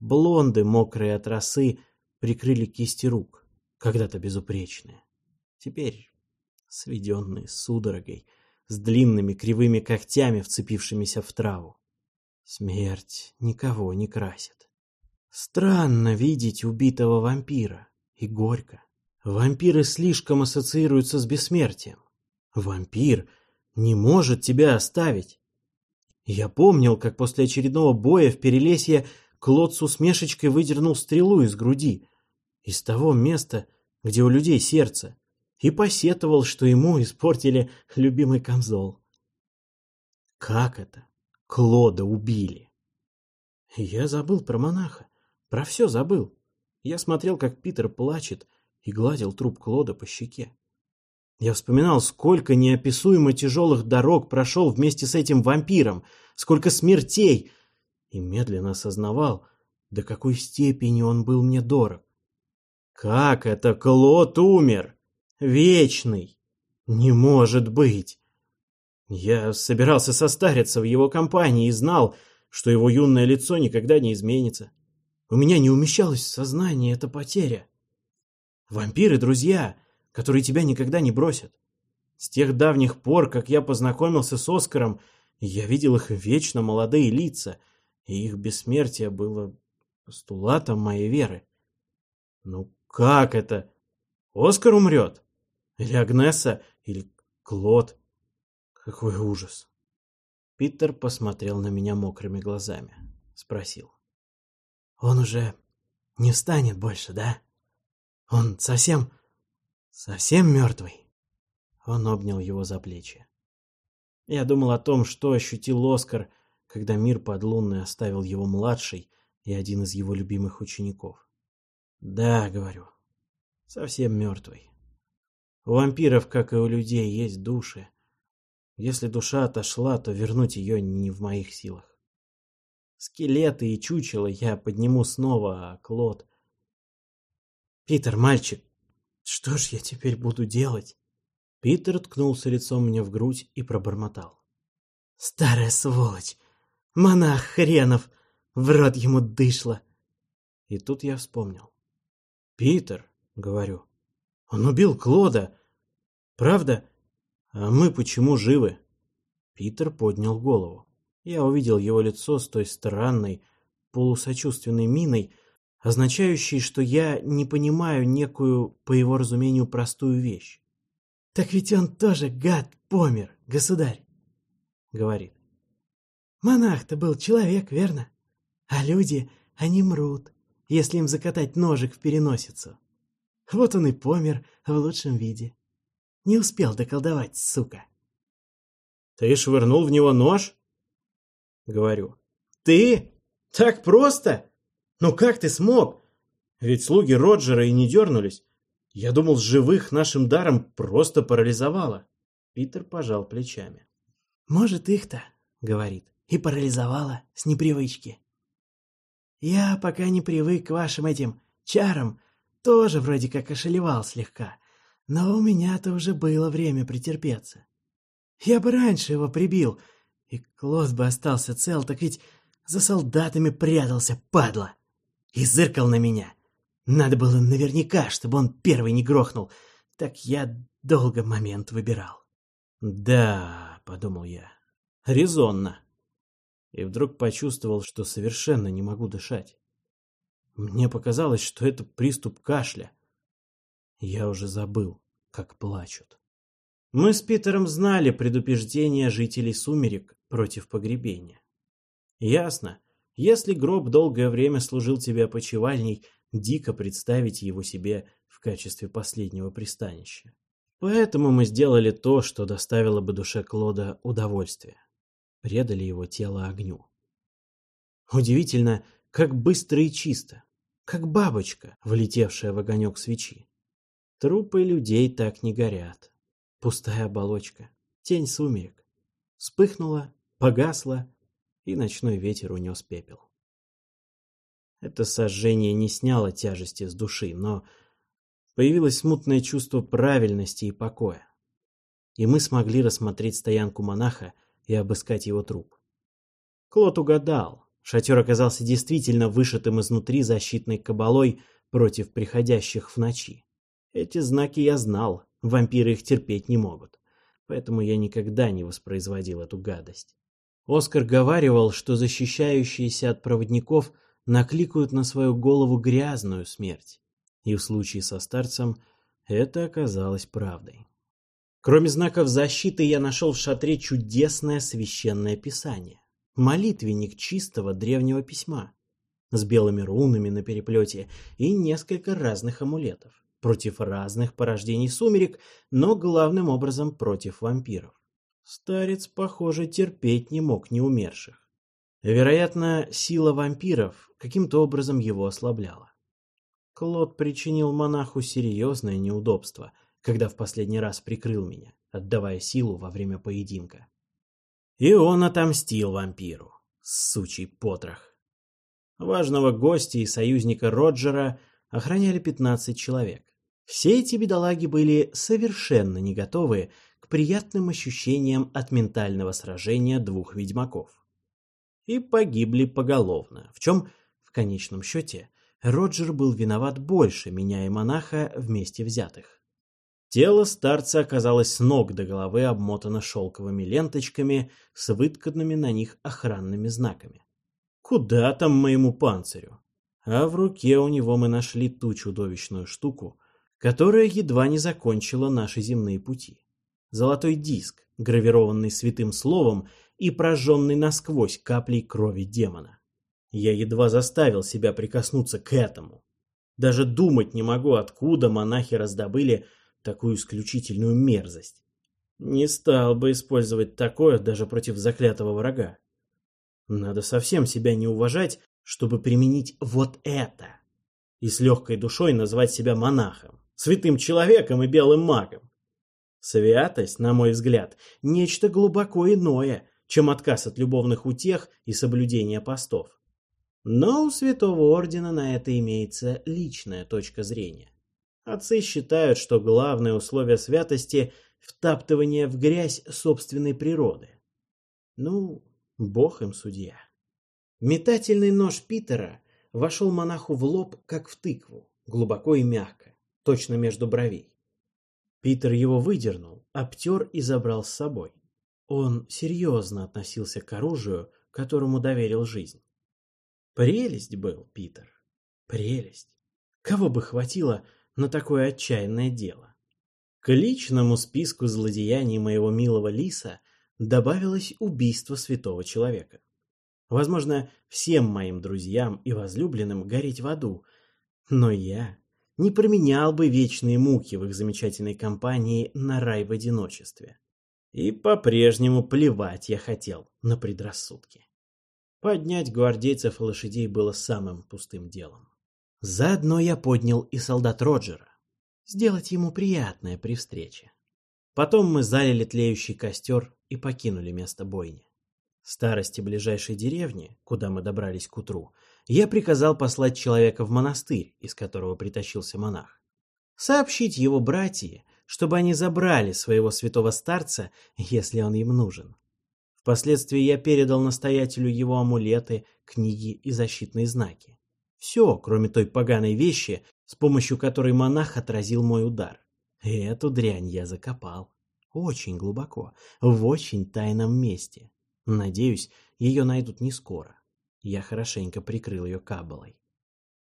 Speaker 1: Блонды, мокрые от росы, прикрыли кисти рук, когда-то безупречные. Теперь сведенные судорогой, с длинными кривыми когтями, вцепившимися в траву. Смерть никого не красит. Странно видеть убитого вампира, и горько. Вампиры слишком ассоциируются с бессмертием. Вампир не может тебя оставить. Я помнил, как после очередного боя в Перелесье Клод с усмешечкой выдернул стрелу из груди, из того места, где у людей сердце, и посетовал, что ему испортили любимый камзол. Как это? Клода убили. Я забыл про монаха, про все забыл. Я смотрел, как Питер плачет, и гладил труп Клода по щеке. Я вспоминал, сколько неописуемо тяжелых дорог прошел вместе с этим вампиром, сколько смертей, и медленно осознавал, до какой степени он был мне дорог. Как это Клод умер? Вечный? Не может быть! Я собирался состариться в его компании и знал, что его юное лицо никогда не изменится. У меня не умещалось в сознании эта потеря. Вампиры — друзья, которые тебя никогда не бросят. С тех давних пор, как я познакомился с Оскаром, я видел их вечно молодые лица, и их бессмертие было постулатом моей веры. Ну как это? Оскар умрет? Или Агнеса? Или Клод? Какой ужас. Питер посмотрел на меня мокрыми глазами. Спросил.
Speaker 2: Он уже не встанет больше, да? Он совсем Совсем мертвый. Он обнял его за плечи. Я думал о том, что ощутил Оскар, когда мир подлунный оставил его младший и один из его любимых учеников. Да, говорю, совсем мертвый. У вампиров, как и у людей, есть души. Если душа отошла, то вернуть ее не в моих силах. Скелеты и чучело я подниму снова, а Клод... Питер, мальчик, что ж я теперь буду делать? Питер ткнулся лицом мне в грудь и пробормотал. Старая сволочь! Монах хренов! В рот ему дышло! И тут я вспомнил. Питер, говорю, он убил Клода. Правда? А мы почему живы? Питер поднял голову. Я увидел его лицо с той странной, полусочувственной миной, означающий, что я не понимаю некую, по его разумению, простую вещь. «Так ведь он тоже, гад, помер, государь!» — говорит. «Монах-то был человек, верно? А люди, они мрут, если им закатать ножик в переносицу. Вот он и помер в лучшем виде. Не успел доколдовать, сука.
Speaker 1: Ты швырнул в него нож? Говорю. Ты? Так просто? Ну как ты смог? Ведь слуги Роджера и не дернулись. Я думал, живых нашим даром просто парализовало. Питер пожал плечами.
Speaker 2: Может, их-то, говорит, и парализовало с непривычки. Я пока не привык к вашим этим чарам, тоже вроде как ошалевал слегка. Но у меня-то уже было время претерпеться. Я бы раньше его прибил, и Клод бы остался цел, так ведь за солдатами прятался, падла. И зыркал на меня. Надо было наверняка, чтобы он первый не грохнул. Так я долго момент выбирал.
Speaker 1: «Да», — подумал я, — «резонно». И вдруг почувствовал, что совершенно не могу дышать. Мне показалось, что это приступ кашля. Я уже забыл, как плачут. Мы с Питером знали предупреждение жителей сумерек против погребения. Ясно, если гроб долгое время служил тебе опочивальней, дико представить его себе в качестве последнего пристанища. Поэтому мы сделали то, что доставило бы душе Клода удовольствие. Предали его тело огню. Удивительно, как быстро и чисто, как бабочка, влетевшая в огонек свечи. Трупы людей так не горят. Пустая оболочка, тень сумерек. Вспыхнула, погасла, и ночной ветер унес пепел. Это сожжение не сняло тяжести с души, но появилось смутное чувство правильности и покоя. И мы смогли рассмотреть стоянку монаха и обыскать его труп. Клод угадал. Шатер оказался действительно вышитым изнутри защитной кабалой против приходящих в ночи. Эти знаки я знал, Вампиры их терпеть не могут. Поэтому я никогда не воспроизводил эту гадость. Оскар говаривал, что защищающиеся от проводников накликают на свою голову грязную смерть. И в случае со старцем это оказалось правдой. Кроме знаков защиты, я нашел в шатре чудесное священное писание. Молитвенник чистого древнего письма с белыми рунами на переплете и несколько разных амулетов против разных порождений сумерек, но главным образом против вампиров. Старец, похоже, терпеть не мог неумерших. Вероятно, сила вампиров каким-то образом его ослабляла. Клод причинил монаху серьезное неудобство, когда в последний раз прикрыл меня, отдавая силу во время поединка. И он отомстил вампиру, сучий потрох. Важного гостя и союзника Роджера охраняли 15 человек. Все эти бедолаги были совершенно не готовы к приятным ощущениям от ментального сражения двух ведьмаков. И погибли поголовно, в чем, в конечном счете, Роджер был виноват больше меня и монаха вместе взятых. Тело старца оказалось с ног до головы обмотано шелковыми ленточками с вытканными на них охранными знаками. Куда там моему панцирю? А в руке у него мы нашли ту чудовищную штуку, которая едва не закончила наши земные пути. Золотой диск, гравированный святым словом и прожженный насквозь каплей крови демона. Я едва заставил себя прикоснуться к этому. Даже думать не могу, откуда монахи раздобыли такую исключительную мерзость. Не стал бы использовать такое даже против заклятого врага. Надо совсем себя не уважать, чтобы применить вот это. И с легкой душой назвать себя монахом святым человеком и белым магом. Святость, на мой взгляд, нечто глубоко иное, чем отказ от любовных утех и соблюдение постов. Но у Святого Ордена на это имеется личная точка зрения. Отцы считают, что главное условие святости – втаптывание в грязь собственной природы. Ну, бог им судья. Метательный нож Питера вошел монаху в лоб, как в тыкву, глубоко и мягко точно между бровей. Питер его выдернул, обтер и забрал с собой. Он серьезно относился к оружию, которому доверил жизнь. Прелесть был, Питер. Прелесть. Кого бы хватило на такое отчаянное дело? К личному списку злодеяний моего милого лиса добавилось убийство святого человека. Возможно, всем моим друзьям и возлюбленным гореть в аду, но я не променял бы вечные муки в их замечательной компании на рай в одиночестве. И по-прежнему плевать я хотел на предрассудки. Поднять гвардейцев и лошадей было самым пустым делом. Заодно я поднял и солдат Роджера. Сделать ему приятное при встрече. Потом мы залили тлеющий костер и покинули место бойни. Старости ближайшей деревни, куда мы добрались к утру, я приказал послать человека в монастырь, из которого притащился монах. Сообщить его братьям, чтобы они забрали своего святого старца, если он им нужен. Впоследствии я передал настоятелю его амулеты, книги и защитные знаки. Все, кроме той поганой вещи, с помощью которой монах отразил мой удар. Эту дрянь я закопал. Очень глубоко, в очень тайном месте. Надеюсь, ее найдут не скоро. Я хорошенько прикрыл ее кабалой.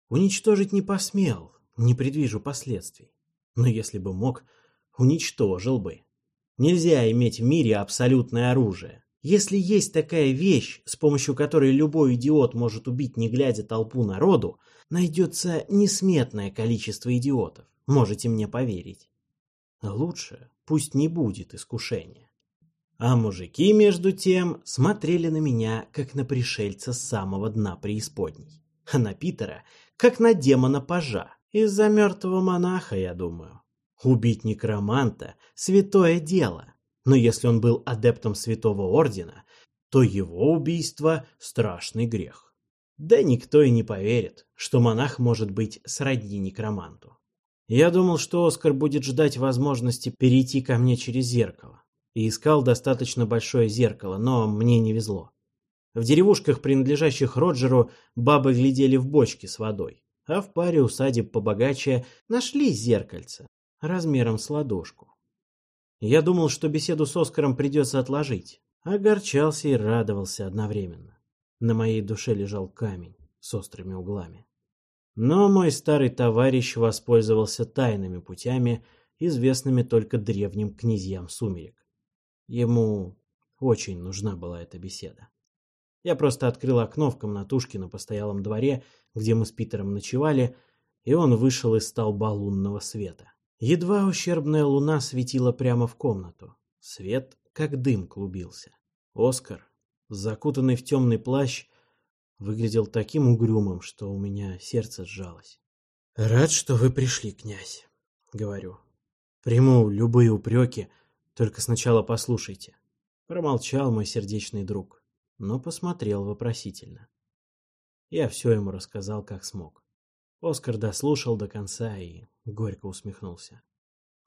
Speaker 1: Уничтожить не посмел, не предвижу последствий. Но если бы мог, уничтожил бы. Нельзя иметь в мире абсолютное оружие. Если есть такая вещь, с помощью которой любой идиот может убить, не глядя толпу народу, найдется несметное количество идиотов. Можете мне поверить. Лучше пусть не будет искушения. А мужики, между тем, смотрели на меня, как на пришельца с самого дна преисподней. А на Питера, как на демона пажа. Из-за мертвого монаха, я думаю. Убить некроманта — святое дело. Но если он был адептом святого ордена, то его убийство — страшный грех. Да никто и не поверит, что монах может быть сродни некроманту. Я думал, что Оскар будет ждать возможности перейти ко мне через зеркало и искал достаточно большое зеркало, но мне не везло. В деревушках, принадлежащих Роджеру, бабы глядели в бочки с водой, а в паре усадеб побогаче нашли зеркальце размером с ладошку. Я думал, что беседу с Оскаром придется отложить, огорчался и радовался одновременно. На моей душе лежал камень с острыми углами. Но мой старый товарищ воспользовался тайными путями, известными только древним князьям сумерек. Ему очень нужна была эта беседа. Я просто открыл окно в комнатушке на постоялом дворе, где мы с Питером ночевали, и он вышел из столба лунного света. Едва ущербная луна светила прямо в комнату. Свет, как дым, клубился. Оскар, закутанный в темный плащ, выглядел таким угрюмым, что у меня сердце сжалось. «Рад, что вы пришли, князь», — говорю. «Приму любые упреки, — только сначала послушайте. Промолчал мой сердечный друг, но посмотрел вопросительно. Я все ему рассказал, как смог. Оскар дослушал до конца и горько усмехнулся.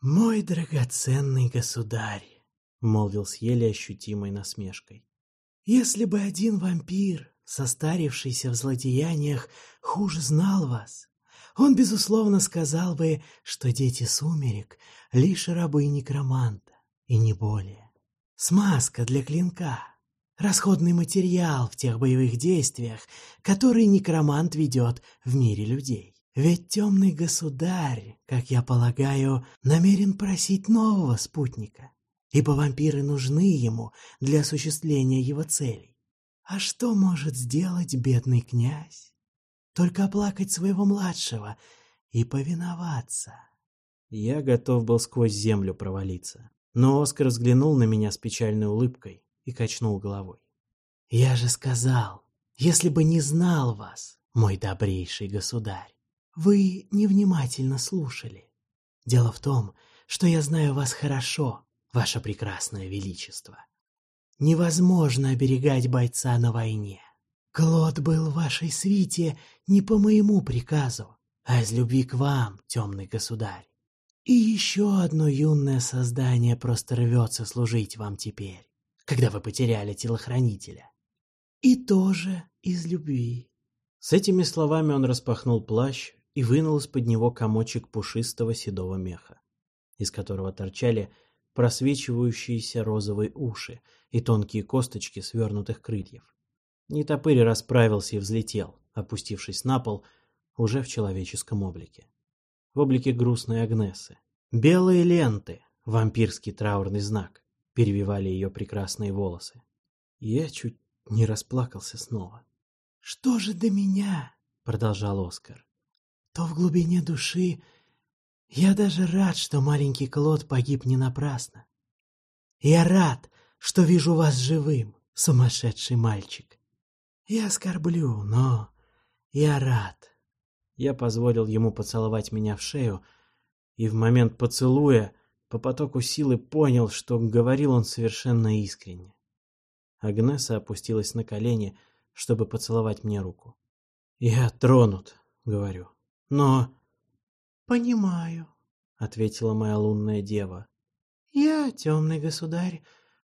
Speaker 2: «Мой драгоценный государь», — молвил с еле ощутимой насмешкой, — «если бы один вампир, состарившийся в злодеяниях, хуже знал вас, он, безусловно, сказал бы, что дети сумерек — лишь рабы некроманта и не более. Смазка для клинка. Расходный материал в тех боевых действиях, которые некромант ведет в мире людей. Ведь темный государь, как я полагаю, намерен просить нового спутника, ибо вампиры нужны ему для осуществления его целей. А что может сделать бедный князь? Только оплакать своего младшего и повиноваться.
Speaker 1: Я готов был сквозь землю провалиться. Но Оскар взглянул на меня с печальной улыбкой и качнул головой.
Speaker 2: «Я же сказал, если бы не знал вас, мой добрейший государь, вы невнимательно слушали. Дело в том, что я знаю вас хорошо, ваше прекрасное величество. Невозможно оберегать бойца на войне. Клод был в вашей свите не по моему приказу, а из любви к вам, темный государь. И еще одно юное создание просто рвется служить вам теперь, когда вы потеряли телохранителя. И тоже из любви.
Speaker 1: С этими словами он распахнул плащ и вынул из-под него комочек пушистого седого меха, из которого торчали просвечивающиеся розовые уши и тонкие косточки свернутых крыльев. Нетопырь расправился и взлетел, опустившись на пол уже в человеческом облике в облике грустной Агнесы. Белые ленты, вампирский траурный знак, перевивали ее прекрасные волосы. Я чуть не расплакался снова.
Speaker 2: «Что же до меня?» — продолжал Оскар. То в глубине души я даже рад, что маленький Клод погиб не напрасно. Я рад, что вижу вас живым, сумасшедший мальчик. Я скорблю, но я рад. Я позволил ему поцеловать меня в шею, и в момент поцелуя по потоку силы понял, что говорил он совершенно искренне. Агнеса опустилась на колени, чтобы поцеловать мне руку. «Я тронут», — говорю. «Но...» «Понимаю», — ответила моя лунная дева. «Я, темный государь,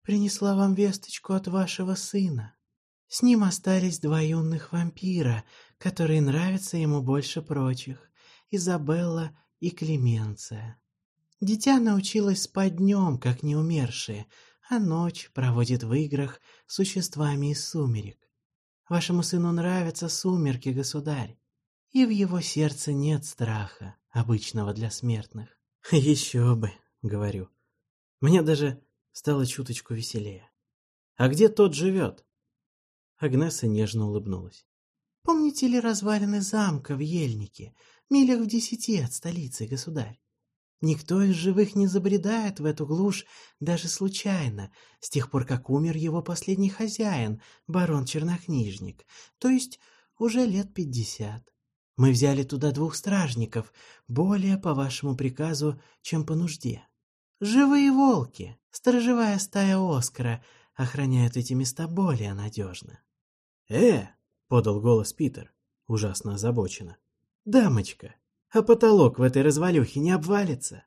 Speaker 2: принесла вам весточку от вашего сына. С ним остались два юных вампира, которые нравятся ему больше прочих, Изабелла и Клеменция. Дитя научилось спать днем, как неумершие, а ночь проводит в играх с существами из сумерек. Вашему сыну нравятся сумерки, государь, и в его сердце нет страха, обычного для смертных. (laughs) Еще бы, говорю. Мне даже стало чуточку веселее. А где тот живет? Агнеса нежно улыбнулась. Помните ли развалины замка в Ельнике, милях в десяти от столицы, государь? Никто из живых не забредает в эту глушь даже случайно, с тех пор, как умер его последний хозяин, барон-чернокнижник, то есть уже лет пятьдесят. Мы взяли туда двух стражников, более по вашему приказу, чем по нужде. Живые волки, сторожевая стая Оскара, охраняют эти места более надежно. «Э!» — подал голос Питер, ужасно озабоченно. «Дамочка, а потолок в этой развалюхе не обвалится?»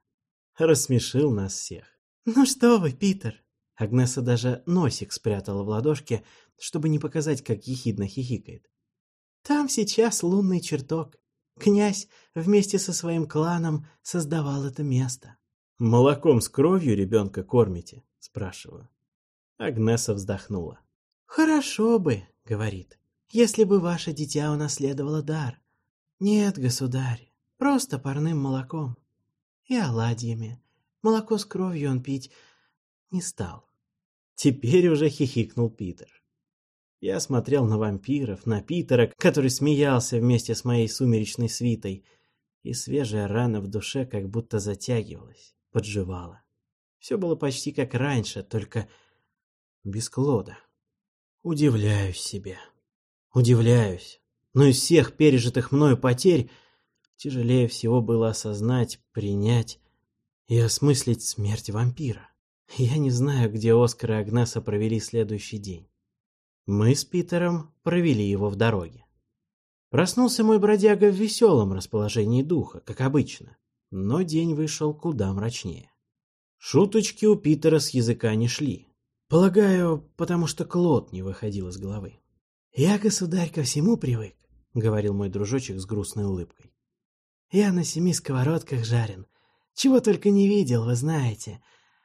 Speaker 2: Рассмешил нас всех. «Ну что вы, Питер!» Агнеса даже носик спрятала в ладошке, чтобы не показать, как ехидно хихикает. «Там сейчас лунный чертог. Князь вместе со своим кланом создавал это место». «Молоком с кровью ребенка кормите?» – спрашиваю. Агнеса вздохнула. «Хорошо бы», — говорит, — «если бы ваше дитя унаследовало дар. Нет, государь, просто парным молоком и оладьями. Молоко с кровью он пить не стал». Теперь уже хихикнул Питер. Я смотрел на вампиров, на Питера, который смеялся вместе с моей сумеречной свитой, и свежая рана в душе как будто затягивалась подживала. Все было почти как раньше, только без Клода. Удивляюсь себе. Удивляюсь. Но из всех пережитых мною потерь тяжелее всего было осознать, принять и осмыслить смерть вампира. Я не знаю, где Оскар и Агнеса провели следующий день. Мы с Питером провели его в дороге. Проснулся мой бродяга в веселом расположении духа, как обычно но день вышел куда мрачнее. Шуточки у Питера с языка не шли. Полагаю, потому что Клод не выходил из головы. «Я, государь, ко всему привык», — говорил мой дружочек с грустной улыбкой. «Я на семи сковородках жарен. Чего только не видел, вы знаете.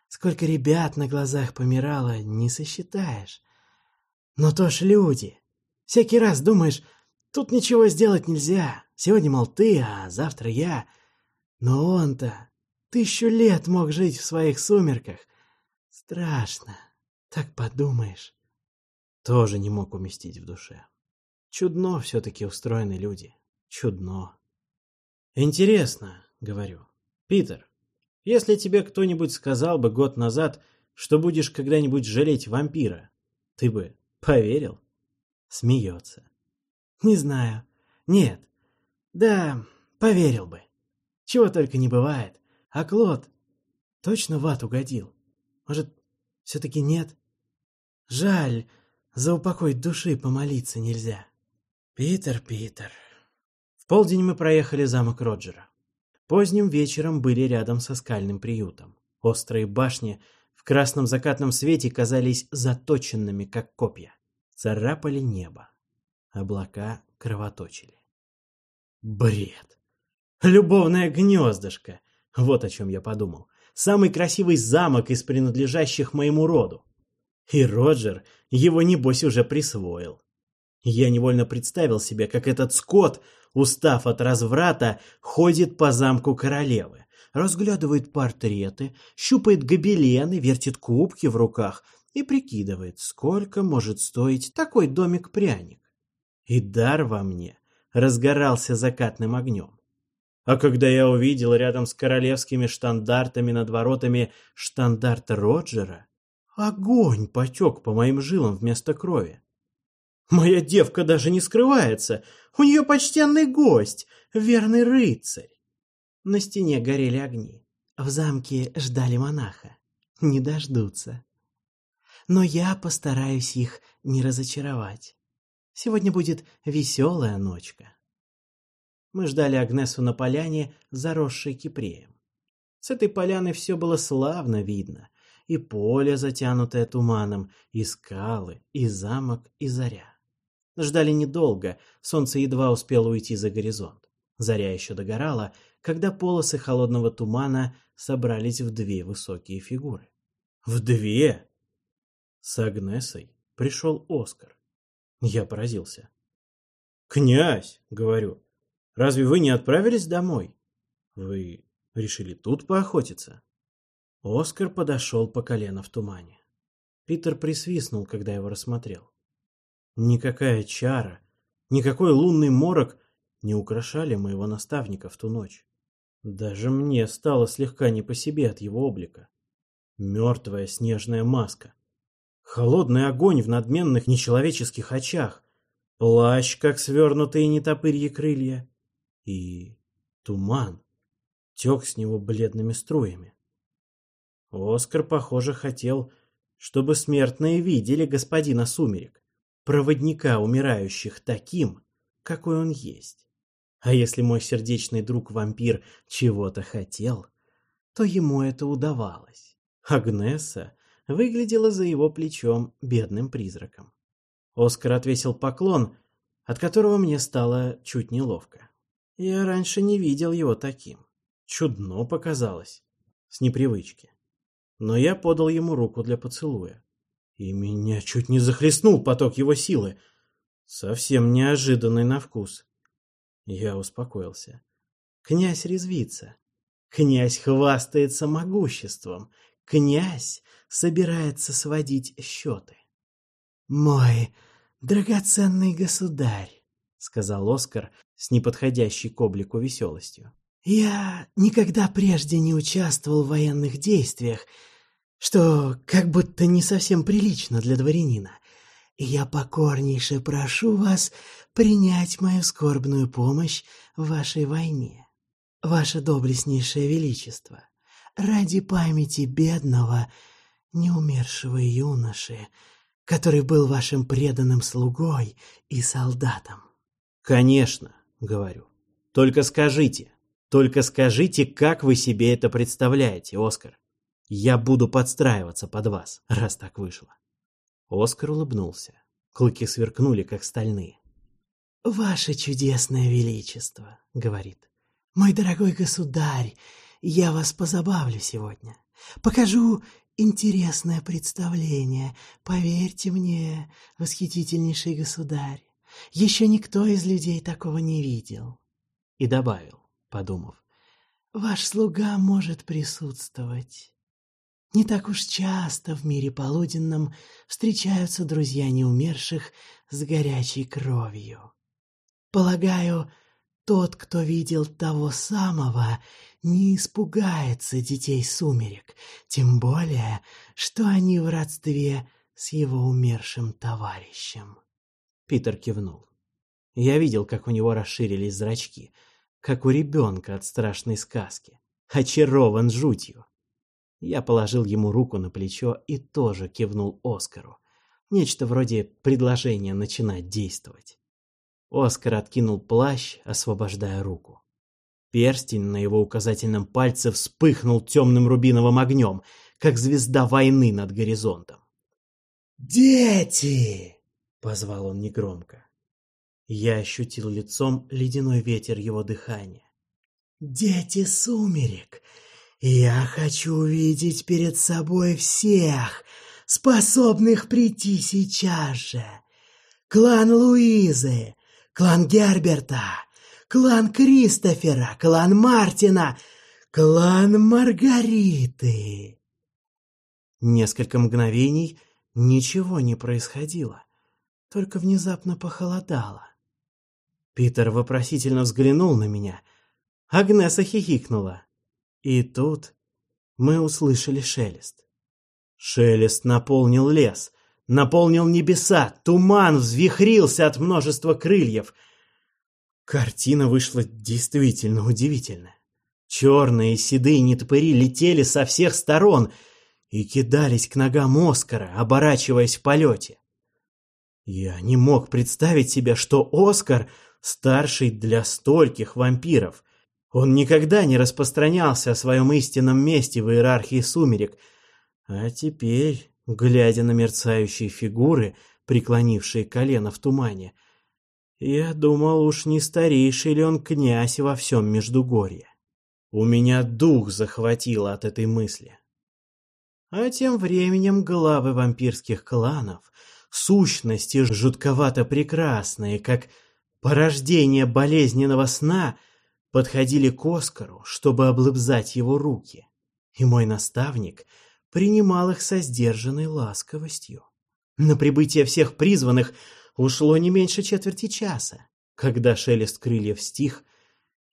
Speaker 2: Сколько ребят на глазах помирало, не сосчитаешь. Но то ж люди. Всякий раз думаешь, тут ничего сделать нельзя. Сегодня, мол, ты, а завтра я. Но он-то тысячу лет мог жить в своих сумерках. Страшно, так подумаешь. Тоже не мог уместить в душе. Чудно все-таки устроены люди. Чудно. Интересно, говорю. Питер, если тебе кто-нибудь сказал бы год назад, что будешь когда-нибудь жалеть вампира, ты бы поверил? Смеется. Не знаю. Нет. Да, поверил бы. Чего только не бывает. А Клод точно в ад угодил. Может, все-таки нет? Жаль, за упокой души помолиться нельзя. Питер, Питер. В полдень мы проехали замок Роджера. Поздним вечером были рядом со скальным приютом. Острые башни красном закатном свете казались заточенными, как копья. Царапали небо. Облака кровоточили. Бред. Любовное гнездышко. Вот о чем я подумал. Самый красивый замок из принадлежащих моему роду. И Роджер его, небось, уже присвоил. Я невольно представил себе, как этот скот, устав от разврата, ходит по замку королевы, разглядывает портреты, щупает гобелены, вертит кубки в руках и прикидывает, сколько может стоить такой домик-пряник. И дар во мне разгорался закатным огнем.
Speaker 1: А когда я увидел рядом с королевскими штандартами над воротами штандарт Роджера, огонь потек по моим жилам вместо крови. Моя девка даже не скрывается, у нее почтенный гость, верный рыцарь. На стене горели огни.
Speaker 2: В замке ждали монаха. Не дождутся. Но я постараюсь их не разочаровать. Сегодня будет веселая ночка. Мы ждали Агнесу на поляне, заросшей кипреем. С этой поляны все было славно видно. И поле, затянутое туманом, и скалы, и замок, и заря. Ждали недолго, солнце едва успело уйти за горизонт. Заря еще догорала, когда полосы холодного тумана собрались в две высокие фигуры.
Speaker 1: В две? С Агнесой пришел Оскар. Я поразился. «Князь!» — говорю. «Разве вы не отправились домой? Вы решили тут поохотиться?»
Speaker 2: Оскар подошел по колено в тумане. Питер присвистнул, когда его рассмотрел. Никакая чара, никакой лунный морок не украшали моего наставника в ту ночь. Даже мне стало слегка не по себе от его облика. Мертвая снежная маска. Холодный огонь в надменных нечеловеческих очах. Плащ, как свернутые нетопырьи крылья. И туман тек с него бледными струями. Оскар, похоже, хотел, чтобы смертные видели господина Сумерек, проводника умирающих таким, какой он есть. А если мой сердечный друг-вампир чего-то хотел, то ему это удавалось. Агнеса выглядела за его плечом бедным призраком. Оскар отвесил поклон, от которого мне стало чуть неловко. Я раньше не видел его таким. Чудно показалось, с непривычки. Но я подал ему руку для поцелуя. И меня чуть не захлестнул поток его силы, совсем неожиданный на вкус. Я успокоился. Князь резвится. Князь хвастается могуществом. Князь собирается сводить счеты. «Мой драгоценный государь», — сказал Оскар с неподходящей к облику веселостью. «Я никогда прежде не участвовал в военных действиях, что как будто не совсем прилично для дворянина я покорнейше прошу вас принять мою скорбную помощь в вашей войне. Ваше доблестнейшее величество, ради памяти бедного, неумершего юноши, который был вашим преданным слугой и солдатом.
Speaker 1: Конечно, говорю. Только скажите, только скажите, как вы себе это представляете, Оскар. Я буду подстраиваться под вас, раз так вышло. Оскар улыбнулся. Клыки сверкнули, как стальные.
Speaker 2: «Ваше чудесное величество», — говорит, — «мой дорогой государь, я вас позабавлю сегодня. Покажу интересное представление. Поверьте мне, восхитительнейший государь, еще никто из людей такого не видел». И добавил, подумав, «Ваш слуга может присутствовать». Не так уж часто в мире полуденном встречаются друзья неумерших с горячей кровью. Полагаю, тот, кто видел того самого, не испугается детей сумерек, тем более, что они в родстве с его умершим товарищем.
Speaker 1: Питер кивнул. Я видел, как у него расширились зрачки, как у ребенка от страшной сказки, очарован жутью. Я положил ему руку на плечо и тоже кивнул Оскару. Нечто вроде предложения начинать действовать. Оскар откинул плащ, освобождая руку. Перстень на его указательном пальце вспыхнул темным рубиновым огнем, как звезда войны над горизонтом.
Speaker 2: «Дети!» — позвал он негромко. Я ощутил лицом ледяной ветер его дыхания. «Дети сумерек! Я хочу увидеть перед собой всех, способных прийти сейчас же. Клан Луизы, клан Герберта, клан Кристофера, клан Мартина, клан Маргариты. Несколько мгновений ничего не происходило, только внезапно похолодало. Питер вопросительно взглянул на меня —
Speaker 1: Агнеса хихикнула. И тут мы услышали шелест. Шелест наполнил лес, наполнил небеса, туман взвихрился от множества крыльев. Картина вышла действительно удивительная. Черные седые нетопыри летели со всех сторон и кидались к ногам Оскара, оборачиваясь в полете. Я не мог представить себе, что Оскар старший для стольких вампиров. Он никогда не распространялся о своем истинном месте в иерархии сумерек. А теперь, глядя на мерцающие фигуры, преклонившие колено в тумане, я думал, уж не старейший ли он князь во всем Междугорье. У меня дух захватило от этой мысли. А тем временем главы вампирских кланов, сущности жутковато прекрасные, как порождение болезненного сна, подходили к Оскару, чтобы облыбзать его руки, и мой наставник принимал их со сдержанной ласковостью. На прибытие всех призванных ушло не меньше четверти часа. Когда шелест крыльев стих,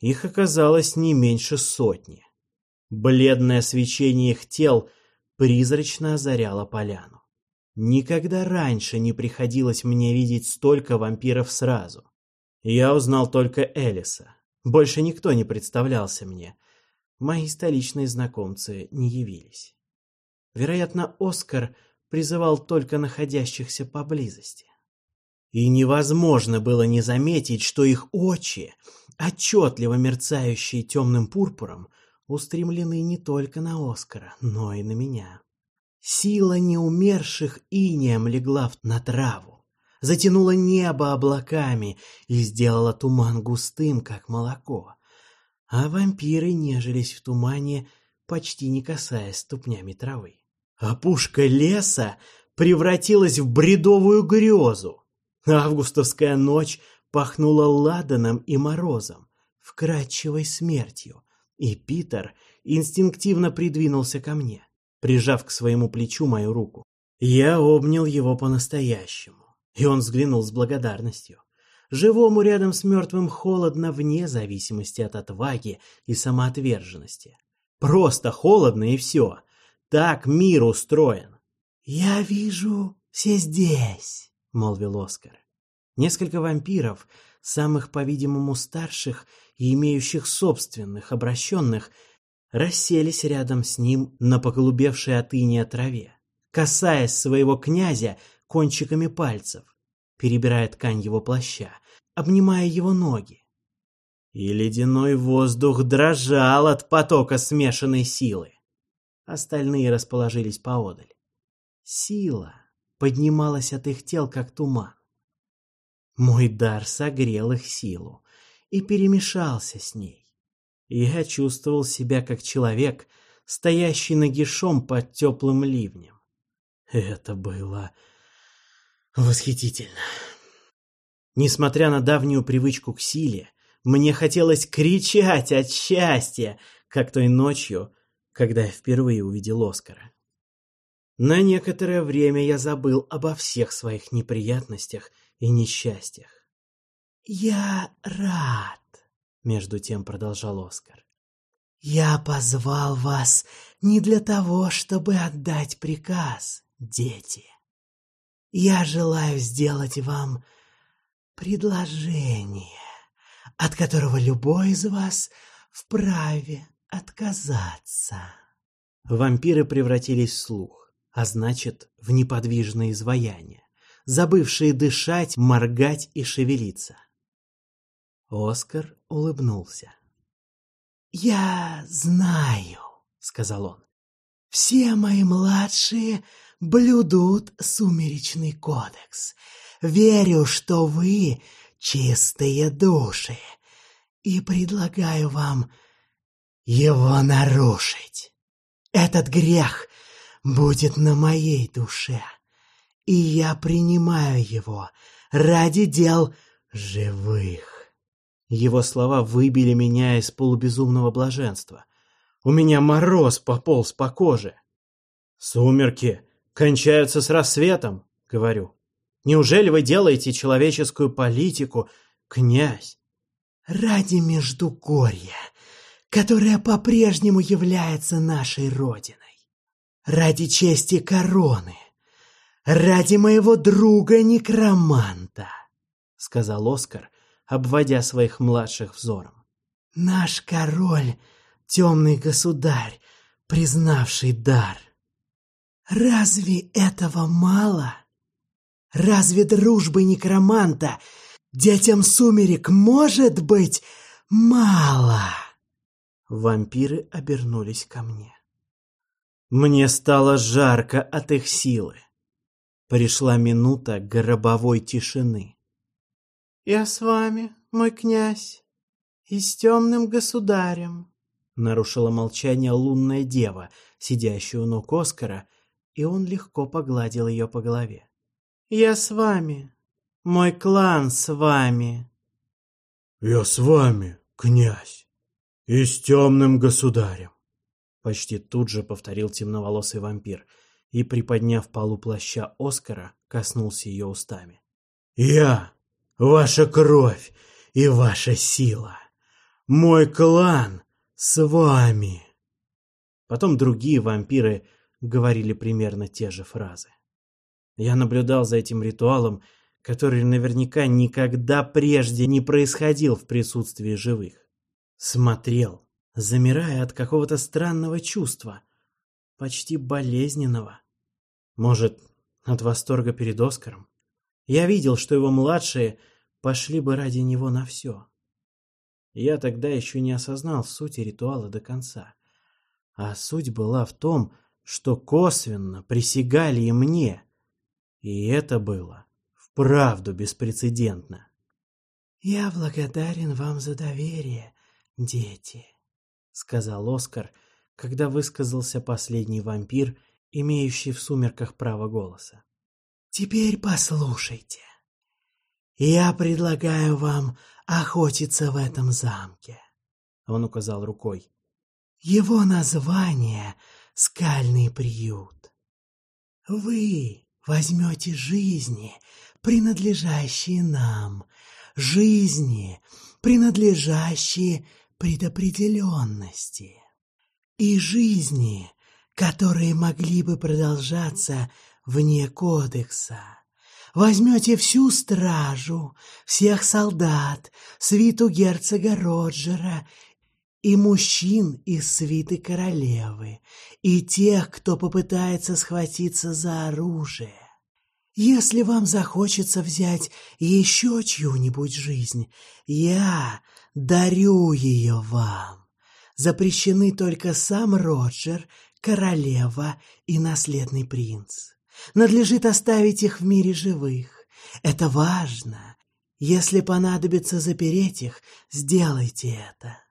Speaker 1: их оказалось не меньше сотни. Бледное свечение их тел призрачно озаряло поляну. Никогда раньше не приходилось мне видеть столько вампиров сразу. Я узнал только Элиса. Больше никто не представлялся мне. Мои столичные знакомцы не явились. Вероятно, Оскар призывал только находящихся поблизости. И невозможно было не заметить, что их очи, отчетливо мерцающие темным пурпуром, устремлены не только на Оскара, но и на меня. Сила неумерших инеем легла на траву, затянула небо облаками и сделала туман густым, как молоко. А вампиры нежились в тумане, почти не касаясь ступнями травы. Опушка леса превратилась в бредовую грезу. Августовская ночь пахнула ладаном и морозом, вкрадчивой смертью, и Питер инстинктивно придвинулся ко мне, прижав к своему плечу мою руку. Я обнял его по-настоящему. И он взглянул с благодарностью. Живому рядом с мертвым холодно вне зависимости от отваги и самоотверженности. Просто холодно и все. Так мир устроен. «Я вижу все здесь», — молвил Оскар. Несколько вампиров, самых, по-видимому, старших и имеющих собственных обращенных, расселись рядом с ним на поголубевшей от иния траве, касаясь своего князя кончиками пальцев, перебирая ткань его плаща, обнимая его ноги. И ледяной воздух дрожал от потока смешанной силы. Остальные расположились поодаль. Сила поднималась от их тел, как туман. Мой дар согрел их силу и перемешался с ней. Я чувствовал себя как человек, стоящий нагишом под теплым ливнем. Это было Восхитительно. Несмотря на давнюю привычку к силе, мне хотелось кричать от счастья, как той ночью, когда я впервые увидел Оскара. На некоторое время я забыл обо всех своих неприятностях и несчастьях. «Я рад», — между тем продолжал Оскар. «Я позвал вас не для того, чтобы отдать приказ, дети. Я желаю сделать вам предложение, от которого любой из вас вправе отказаться. Вампиры превратились в слух, а значит, в неподвижное изваяние, забывшие дышать, моргать и шевелиться. Оскар улыбнулся. «Я знаю», — сказал он, — «все мои младшие блюдут сумеречный кодекс. Верю, что вы чистые души, и предлагаю вам его нарушить. Этот грех будет на моей душе, и я принимаю его ради дел живых. Его слова выбили меня из полубезумного блаженства. У меня мороз пополз по коже. Сумерки кончаются с рассветом, говорю. Неужели вы делаете человеческую политику, князь? Ради Междугорья
Speaker 2: которая по-прежнему является нашей родиной. Ради чести короны, ради моего друга-некроманта, сказал Оскар, обводя своих младших взором. Наш король — темный государь, признавший дар. Разве этого мало? Разве дружбы некроманта детям сумерек может быть мало? Вампиры обернулись ко мне. Мне стало жарко от их силы. Пришла минута гробовой тишины. «Я с вами, мой князь, и с темным государем», — нарушила молчание лунная дева, сидящая у ног Оскара, и он легко погладил ее по голове. «Я с вами, мой клан с вами».
Speaker 3: «Я с вами, князь, и с темным государем»,
Speaker 1: Почти тут же повторил темноволосый вампир и, приподняв полу плаща Оскара, коснулся ее устами.
Speaker 3: «Я — ваша кровь и ваша сила. Мой клан с вами!»
Speaker 1: Потом другие вампиры говорили примерно те же фразы. Я наблюдал за этим ритуалом, который наверняка никогда прежде не происходил в присутствии живых. Смотрел, замирая от какого-то странного чувства, почти болезненного. Может, от восторга перед Оскаром? Я видел, что его младшие пошли бы ради него на все. Я тогда еще не осознал сути ритуала до конца. А суть была в том, что косвенно присягали и мне. И это было вправду беспрецедентно.
Speaker 2: «Я благодарен вам за доверие, дети», — сказал Оскар, когда высказался последний вампир, имеющий в сумерках право голоса. «Теперь послушайте. Я предлагаю вам охотиться в этом замке». Он указал рукой. «Его название — скальный приют. Вы возьмете жизни, принадлежащие нам, жизни, принадлежащие предопределенности и жизни, которые могли бы продолжаться вне кодекса. Возьмете всю стражу, всех солдат, свиту герцога Роджера и мужчин из свиты королевы, и тех, кто попытается схватиться за оружие. Если вам захочется взять еще чью-нибудь жизнь, я дарю ее вам. Запрещены только сам Роджер, королева и наследный принц. Надлежит оставить их в мире живых. Это важно. Если понадобится запереть их, сделайте это.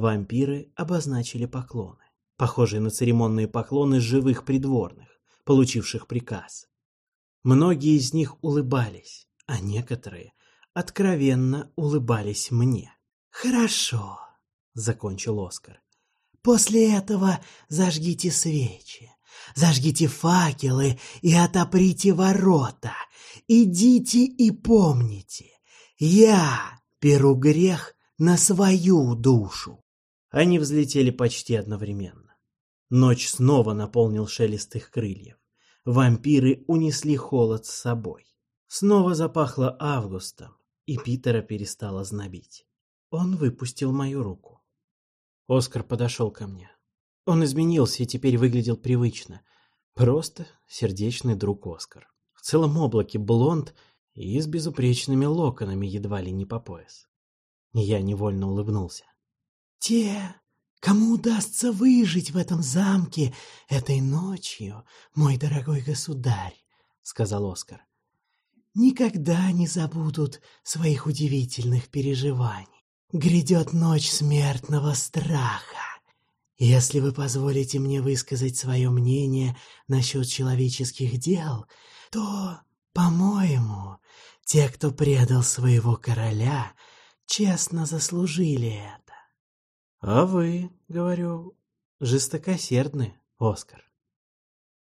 Speaker 1: Вампиры обозначили поклоны, похожие на церемонные поклоны живых придворных, получивших приказ. Многие из них улыбались, а некоторые откровенно улыбались мне.
Speaker 2: «Хорошо», — закончил Оскар. «После этого зажгите свечи, зажгите факелы и отоприте ворота. Идите и помните, я беру грех на свою душу».
Speaker 1: Они взлетели почти одновременно. Ночь снова наполнил шелест их крыльев. Вампиры унесли холод с собой. Снова запахло августом, и Питера перестало знобить. Он выпустил мою руку. Оскар подошел ко мне. Он изменился и теперь выглядел привычно. Просто сердечный друг Оскар. В целом облаке блонд и с безупречными локонами едва ли не по пояс. Я невольно улыбнулся.
Speaker 2: «Те, кому удастся выжить в этом замке этой ночью, мой дорогой государь», — сказал Оскар, никогда не забудут своих удивительных переживаний. Грядет ночь смертного страха. Если вы позволите мне высказать свое мнение насчет человеческих дел, то, по-моему, те, кто предал своего короля, честно заслужили это.
Speaker 1: А вы, говорю, жестокосердны, Оскар.